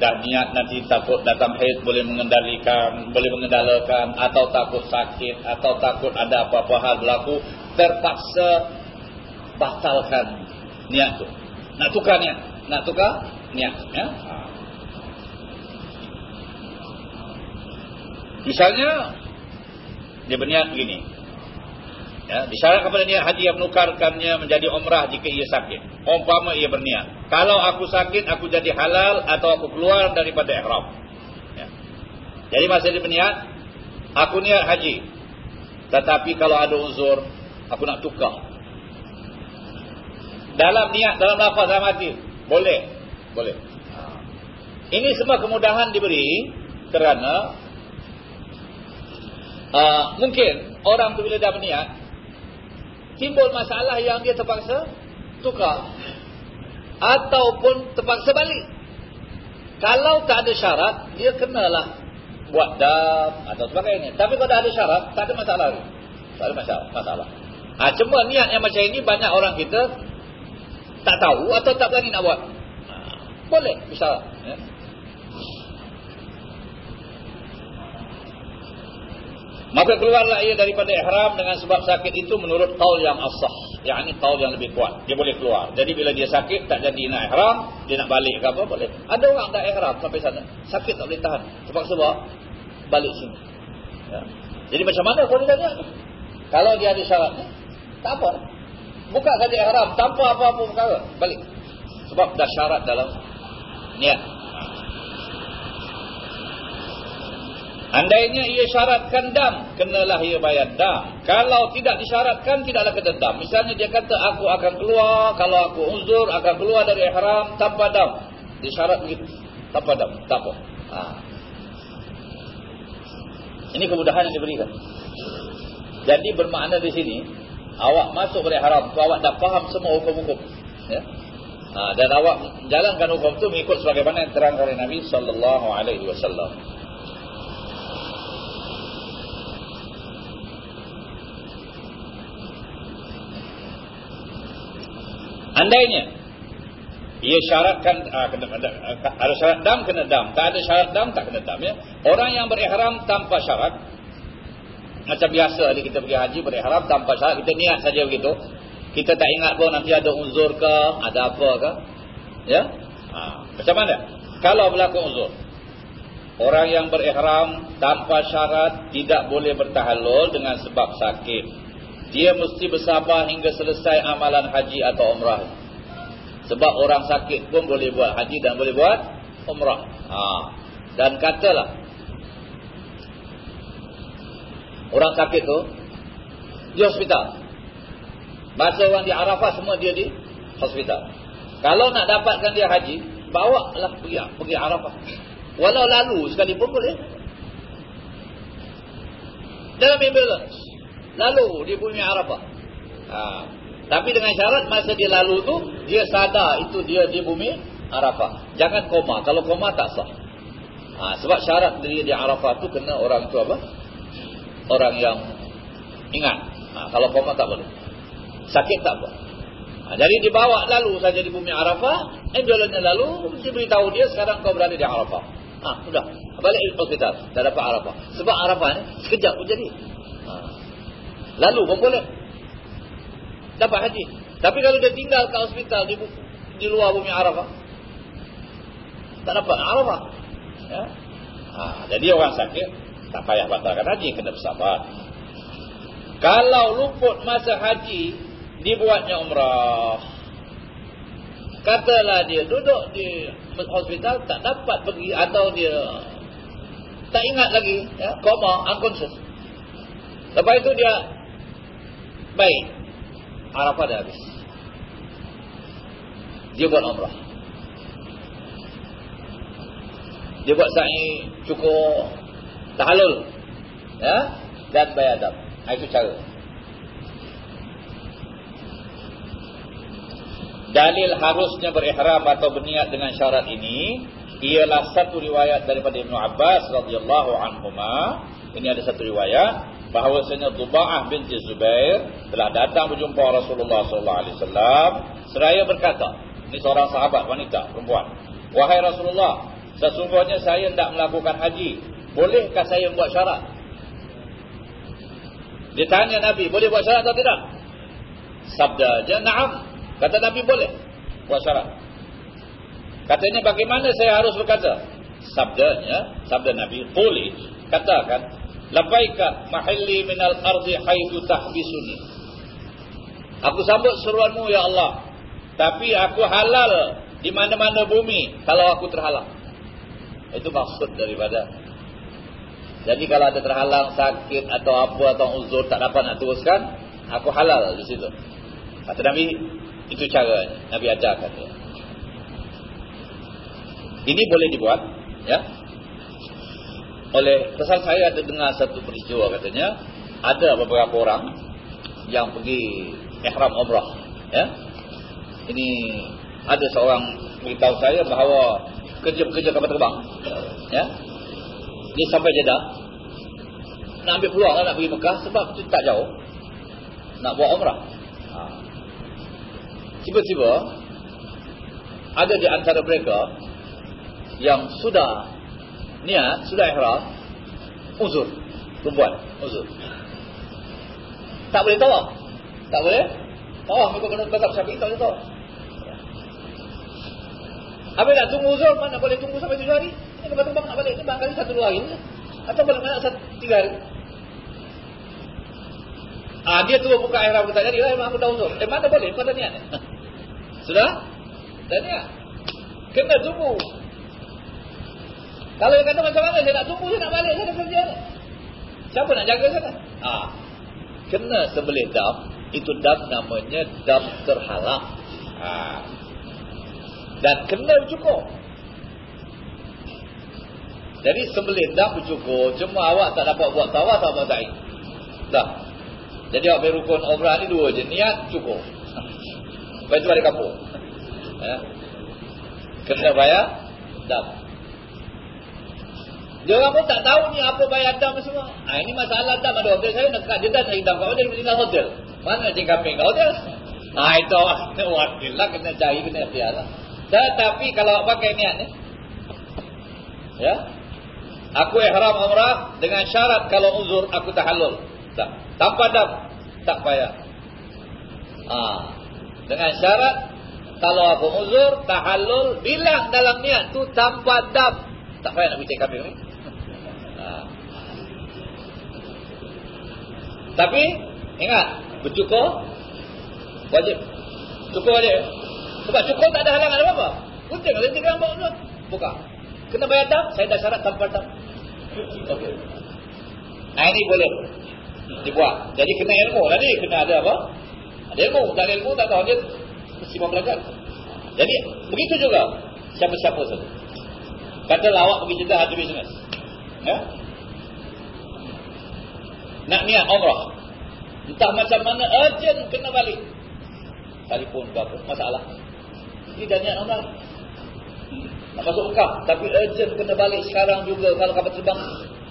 dah niat nanti takut datang haid boleh mengendalikan, boleh mengendalikan atau takut sakit atau takut ada apa-apa hal berlaku, terpaksa batalkan niat tu. Nak tukar niat, nak tukar niat, ya. Misalnya dia berniat begini, Ya, disyarat kepada niat haji yang menukarkannya menjadi umrah jika ia sakit. Umpama ia berniat. Kalau aku sakit, aku jadi halal atau aku keluar daripada ihram. Ya. Jadi masa dia berniat, aku niat haji. Tetapi kalau ada uzur, aku nak tukar. Dalam niat, dalam lafaz dalam hati. Boleh. Boleh. Ini semua kemudahan diberi kerana uh, mungkin orang tu bila dah berniat, timbul masalah yang dia terpaksa tukar. Ataupun terpaksa balik. Kalau tak ada syarat dia kenalah buat dam atau sebagainya. Tapi kalau ada syarat tak ada masalah tak ada masalah masalah. Ha, cuma niat yang macam ini banyak orang kita tak tahu atau tak berani nak buat. Ha, boleh misalnya ya. Maka keluarlah ia daripada ihram dengan sebab sakit itu menurut taul yang asah. Yang ini taul yang lebih kuat. Dia boleh keluar. Jadi bila dia sakit tak jadi nak ihram. Dia nak balik ke apa boleh. Ada orang tak ihram sampai sana. Sakit tak boleh tahan. Terpaksa bawa balik sini. Ya. Jadi macam mana dia tanya? Kalau dia ada syaratnya. Tak apa. Buka saja ihram. Tanpa apa-apa perkara. Balik. Sebab dah syarat dalam niat. Andainya ia syaratkan dam, kenalah ia bayar dam. Kalau tidak disyaratkan, tidaklah kena dam. Misalnya dia kata, aku akan keluar, kalau aku uzur, akan keluar dari ihram tanpa dam. Disyarat begitu. Tanpa dam. Tak apa. Ha. Ini kemudahan yang diberikan. Jadi bermakna di sini, awak masuk dari ihram, awak dah faham semua hukum-hukum. Ya? Ha, dan awak jalankan hukum itu mengikut sebagaimana yang terang oleh Nabi Sallallahu Alaihi Wasallam. Andainya ia syaratkan uh, kena, ada, syarat dam kena dam, tak ada syarat dam tak kena dam ya. Orang yang berihram tanpa syarat macam biasa ni kita pergi haji berihram tanpa syarat kita niat saja begitu. Kita tak ingat pun nanti ada uzur ke, ada apa ke. Ya? Ha, macam mana? Kalau berlaku uzur. Orang yang berihram tanpa syarat tidak boleh bertahallul dengan sebab sakit dia mesti bersabar hingga selesai amalan haji atau umrah. Sebab orang sakit pun boleh buat haji dan boleh buat umrah. Ha. Dan katalah, orang sakit tu, di hospital. Masa orang di Arafah semua dia di hospital. Kalau nak dapatkan dia haji, bawa lah pergi, pergi Arafah. Walau lalu sekalipun boleh. Dalam ambulance. Lalu di bumi Arafah. Ha. Tapi dengan syarat masa dia lalu tu dia sadar itu dia di bumi Arafah. Jangan koma. Kalau koma tak sah. Ha. sebab syarat dia di Arafah tu kena orang tu apa? Orang yang ingat. Ha. kalau koma tak boleh. Sakit tak apa. Ha. jadi dibawa lalu saja di bumi Arafah, ambulans lalu mesti beritahu dia sekarang kau berada di Arafah. Ah, ha, sudah. Balik ke hospital. Dah dapat Arafah. Sebab Arafah ni sekejap pun jadi. Lalu pun boleh. Dapat haji. Tapi kalau dia tinggal ke hospital di, di luar bumi Arafah. Tak dapat Arafah. Ya? Ha, jadi orang sakit. Tak payah batalkan haji. Kena bersabar. Kalau luput masa haji. Dibuatnya umrah. Katalah dia duduk di hospital. Tak dapat pergi. Atau dia tak ingat lagi. Ya? Koma. Unconscious. Lepas itu dia Baik. Arafah dah habis. Dia buat umrah. Dia buat sa'i cukup tahalul. Ya? Dan bayar adab. Itu cara. Dalil harusnya berihram atau berniat dengan syarat ini ialah satu riwayat daripada Ibnu Abbas radhiyallahu anhuma. Ini ada satu riwayat bahawasanya Duba'ah binti Zubair telah datang berjumpa Rasulullah sallallahu alaihi wasallam seraya berkata, ini seorang sahabat wanita perempuan. Wahai Rasulullah, sesungguhnya saya hendak melakukan haji. Bolehkah saya buat syarat? Ditanya Nabi, boleh buat syarat atau tidak? Sabda aja, na'am. Kata Nabi, boleh buat syarat. Katanya, bagaimana saya harus berkata? Sabdanya, sabda Nabi, boleh. Katakan, Labaika mahalli minal ardi haythu tahbisuni. Aku sambut seruanmu ya Allah. Tapi aku halal di mana-mana bumi kalau aku terhalang. Itu maksud daripada. Jadi kalau ada terhalang sakit atau apa atau uzur tak dapat nak teruskan, aku halal di situ. Kata Nabi, itu cara Nabi ajarkan. Ini boleh dibuat, ya oleh pasal saya ada dengar satu peristiwa katanya ada beberapa orang yang pergi ihram umrah ya. Ini ada seorang beritahu saya bahawa kerja-kerja kapal terbang ya. Dia sampai Jeddah. Nak ambil peluang lah nak pergi Mekah sebab itu tak jauh. Nak buat umrah. Ha. tiba-tiba ada di antara mereka yang sudah niat sudah ihram uzur perempuan uzur tak boleh tawaf tak boleh tawaf mereka kena tetap syafi'i tak boleh tawaf Habis nak tunggu uzur mana boleh tunggu sampai tujuh hari ini kata terbang nak balik terbang kali satu dua hari atau boleh banyak satu tiga hari Ah dia tu buka ihram kita jadi lah aku dah uzur. Eh mana boleh kau dah niat. *laughs* Sudah? Dan niat. Kena tunggu. Kalau dia kata macam mana saya nak tunggu, saya nak balik, saya nak kerja. Siapa nak jaga sana? Ha. Kena sembelih dam, itu dam namanya dam terhalang. Ha. Dan kena cukup. Jadi sembelih dam bercukur, cuma awak tak dapat buat tawaf tak apa Dah. Jadi awak berukun umrah ni dua je, niat cukup. Lepas tu balik kampung. Ya. Kena bayar dam. Dia orang pun tak tahu ni apa bayar dam semua. Ha, ini masalah dam ada hotel saya nak dia dah cari dam kat hotel tinggal hotel. Mana nak kambing kat hotel? Ha, itu wakil *laughs* kena cari kena biar lah. Tetapi kalau pakai niat ni. Ya. Aku ihram umrah dengan syarat kalau uzur aku tahalul. Tak. Tanpa dam tak payah. Ha. Dengan syarat kalau aku uzur tahalul bilang dalam niat tu tanpa dam tak payah nak bincang kambing ni. Tapi ingat, bercukur wajib. Cukur wajib. Sebab cukur tak ada halangan apa-apa. Gunting, gunting rambut tu. Buka. Kena bayar dam, saya dah syarat tanpa dam. Okey. Nah ini boleh dibuat. Jadi kena ilmu tadi, kena ada apa? Ada ilmu, tak ada ilmu tak tahu dia mesti belajar. Jadi begitu juga siapa-siapa saja. Kata lawak pergi jeddah hati bisnes. Ya? Nak niat umrah. Entah macam mana urgent kena balik. Telefon ke apa. Masalah. Ini dah niat umrah. Nak masuk Mekah. Tapi urgent kena balik sekarang juga. Kalau kapal terbang.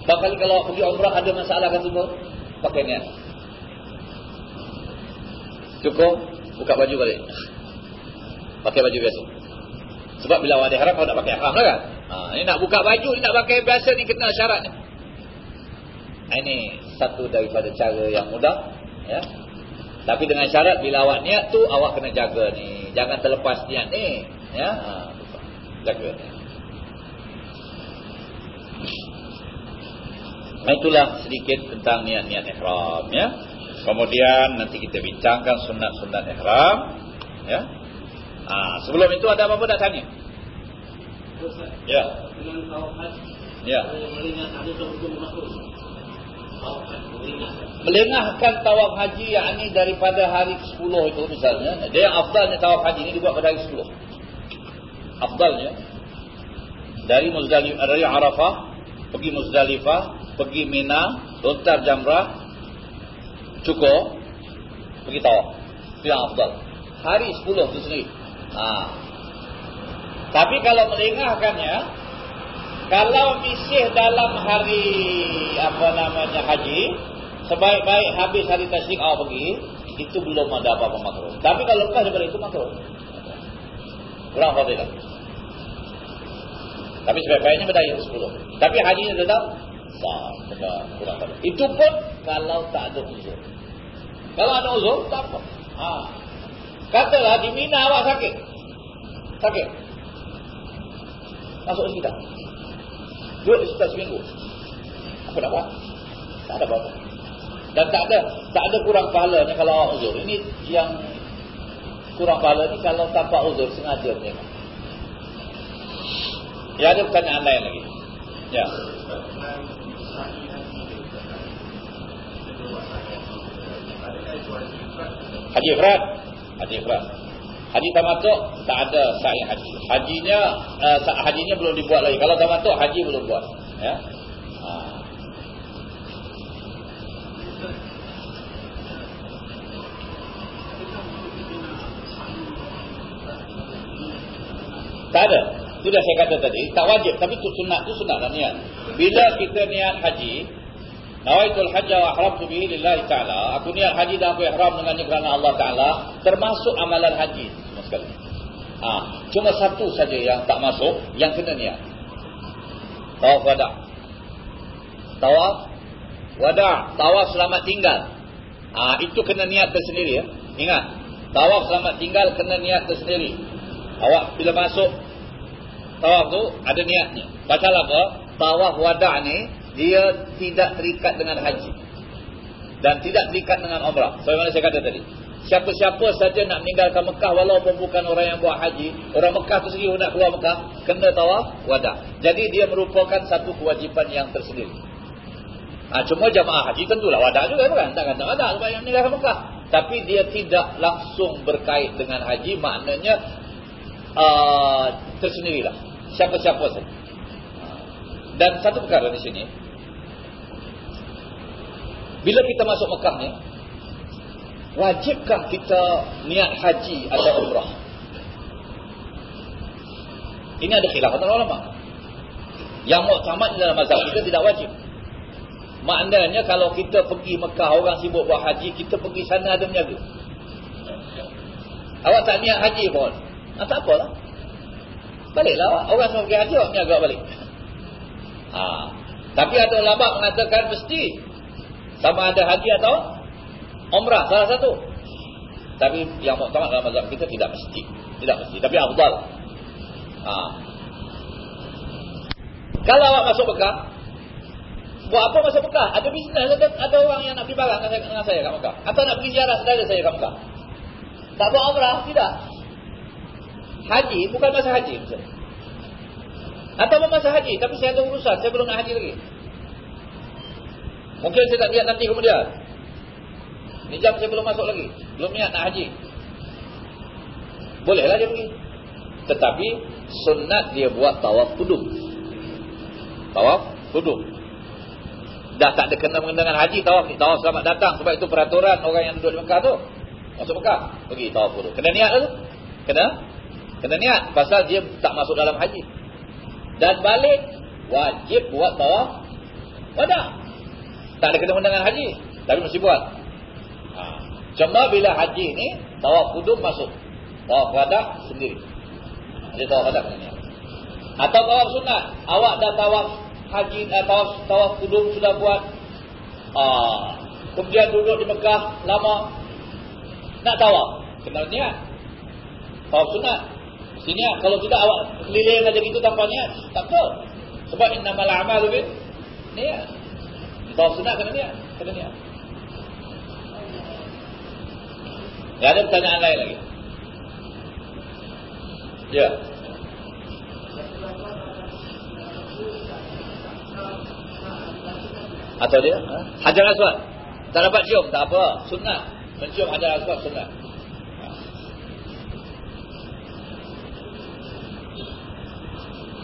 Bakal kalau pergi umrah ada masalah kan semua. Pakai niat. Cukup. Buka baju balik. Pakai baju biasa. Sebab bila awak diharap, awak nak pakai haram lah kan? Ha, ini nak buka baju, ni nak pakai biasa ni kena syarat ni. Ini satu daripada cara yang mudah ya. Tapi dengan syarat bila awak niat tu awak kena jaga ni. Jangan terlepas niat ni ya. Ha jaga itulah sedikit tentang niat-niat ihram ya. Kemudian nanti kita bincangkan sunat-sunat ihram ya. Ah sebelum itu ada apa-apa nak tanya? Ya. dengan tawaf ya. ada melengahkan tawaf haji yang ini daripada hari ke-10 itu misalnya dia yang afdalnya tawaf haji ini dibuat pada hari ke-10 afdalnya dari Muzdalifah dari Arafah pergi Muzdalifah pergi Mina lontar jamrah cukup pergi tawaf. Itu yang afdal. Hari 10 itu sendiri. Ha. tapi kalau melengahkannya kalau misih dalam hari apa namanya haji, sebaik-baik habis hari tasyrik awak pergi, itu belum ada apa-apa makruh. Tapi kalau lepas daripada itu makruh. Kurang fadilah. Tapi sebaik-baiknya pada yang 10. Tapi hajinya tetap sah. Kurang fadilah. Itu pun kalau tak ada uzur. Kalau ada uzur, tak apa. Ha. Katalah di Mina awak sakit. Sakit. Masuk hospital. Di sekitar seminggu. Apa nak buat? Tak ada apa-apa. Dan tak ada tak ada kurang pahalanya kalau awak uzur. Ini yang kurang pahala ni kalau tanpa uzur sengaja ni. Ya ada pertanyaan lain lagi. Ya. Haji Ifrat. Haji Ifrat. Haji tamatuk tak ada sa'i haji. Hajinya uh, hajinya belum dibuat lagi. Kalau tamatuk haji belum buat, ya. Ha. Tak ada. Sudah saya kata tadi, tak wajib tapi tu sunat tu sunat lah niat. Bila kita niat haji, Nawaitul hajja wa ahramtu bihi lillahi ta'ala. Aku niat haji dan aku ihram dengannya kerana Allah Ta'ala. Termasuk amalan haji. Semua sekali. Ha, cuma satu saja yang tak masuk. Yang kena niat. Tawaf wada' Tawaf wada' Tawaf selamat tinggal. Ha, itu kena niat tersendiri ya. Ingat. Tawaf selamat tinggal kena niat tersendiri. Awak bila masuk tawaf tu ada niatnya. Pasal apa? Tawaf wada' ni dia tidak terikat dengan haji dan tidak terikat dengan umrah. Sebagaimana saya kata tadi. siapa-siapa saja nak meninggalkan Mekah walaupun bukan orang yang buat haji, orang Mekah tu sendiri nak keluar Mekah, kena tawaf wada. Jadi dia merupakan satu kewajipan yang tersendiri. Ha, cuma jamaah haji tentulah wada juga kan? Tak kata wada sebab yang meninggalkan Mekah. Tapi dia tidak langsung berkait dengan haji, maknanya uh, tersendirilah. Siapa-siapa saja. Dan satu perkara di sini, bila kita masuk Mekah ni, wajibkah kita niat haji atau umrah? Ini ada khilaf antara ulama. Yang muktamad dalam mazhab kita tidak wajib. Maknanya kalau kita pergi Mekah orang sibuk buat haji, kita pergi sana ada menjaga. Awak tak niat haji pun. Ah, tak apalah. Baliklah awak. Orang semua pergi haji, awak menjaga balik. Ha. Tapi ada ulama mengatakan mesti sama ada haji atau umrah salah satu. Tapi yang muktamad dalam mazhab kita tidak mesti. Tidak mesti, tapi afdal. Ha. Kalau awak masuk Mekah, buat apa masuk Mekah? Ada bisnes ada, ada orang yang nak beli barang dengan saya, dengan saya kat Mekah. Atau nak pergi ziarah saudara saya kat Mekah. Tak buat umrah, tidak. Haji bukan masa haji misalnya. Atau masa haji, tapi saya ada urusan, saya belum nak haji lagi. Mungkin saya tak niat nanti kemudian. Ini jam saya belum masuk lagi. Belum niat nak haji. Bolehlah dia pergi. Tetapi sunat dia buat tawaf kudum. Tawaf kudum. Dah tak ada kena-mengena dengan haji tawaf ni. Tawaf selamat datang. Sebab itu peraturan orang yang duduk di Mekah tu. Masuk Mekah. Pergi tawaf kudum. Kena niat tu? Kena? Kena niat. Pasal dia tak masuk dalam haji. Dan balik. Wajib buat tawaf. Wadah. Tak ada kena dengan haji. Tapi mesti buat. Ha. Cuma bila haji ni, tawaf kudum masuk. Tawaf wadah sendiri. Jadi tawaf wadah Atau tawaf sunat. Awak dah tawaf haji, eh, tawaf, tawaf kudum sudah buat. Ha. Kemudian duduk di Mekah lama. Nak tawaf. Kena niat. Tawaf sunat. Niat. Kalau tidak awak keliling aja gitu tanpa niat. Tak betul. Sebab innamal amal bin niat. Tawaf sunat kena niat. Kena niat. Tak ada pertanyaan lain lagi. Ya. Atau dia? Ha? Hajar aswad. Tak dapat cium. Tak apa. Sunat. Mencium hajar aswad sunat.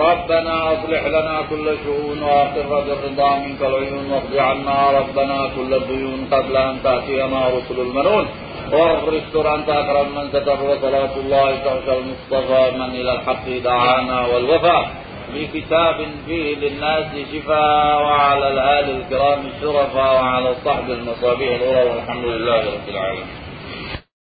ربنا أصلح لنا كل شؤون واقر بالرضا منك العيون واقض عنا. ربنا كل الديون قبل أن تأتينا رسل المنون. واغفر أنت أكرم من ستر وصلاة الله تغشى المصطفى من إلى الحق دعانا والوفاء بكتاب فيه للناس شفاء وعلى الآل الكرام الشرفاء وعلى الصحب المصابيح الأولى والحمد لله رب العالمين.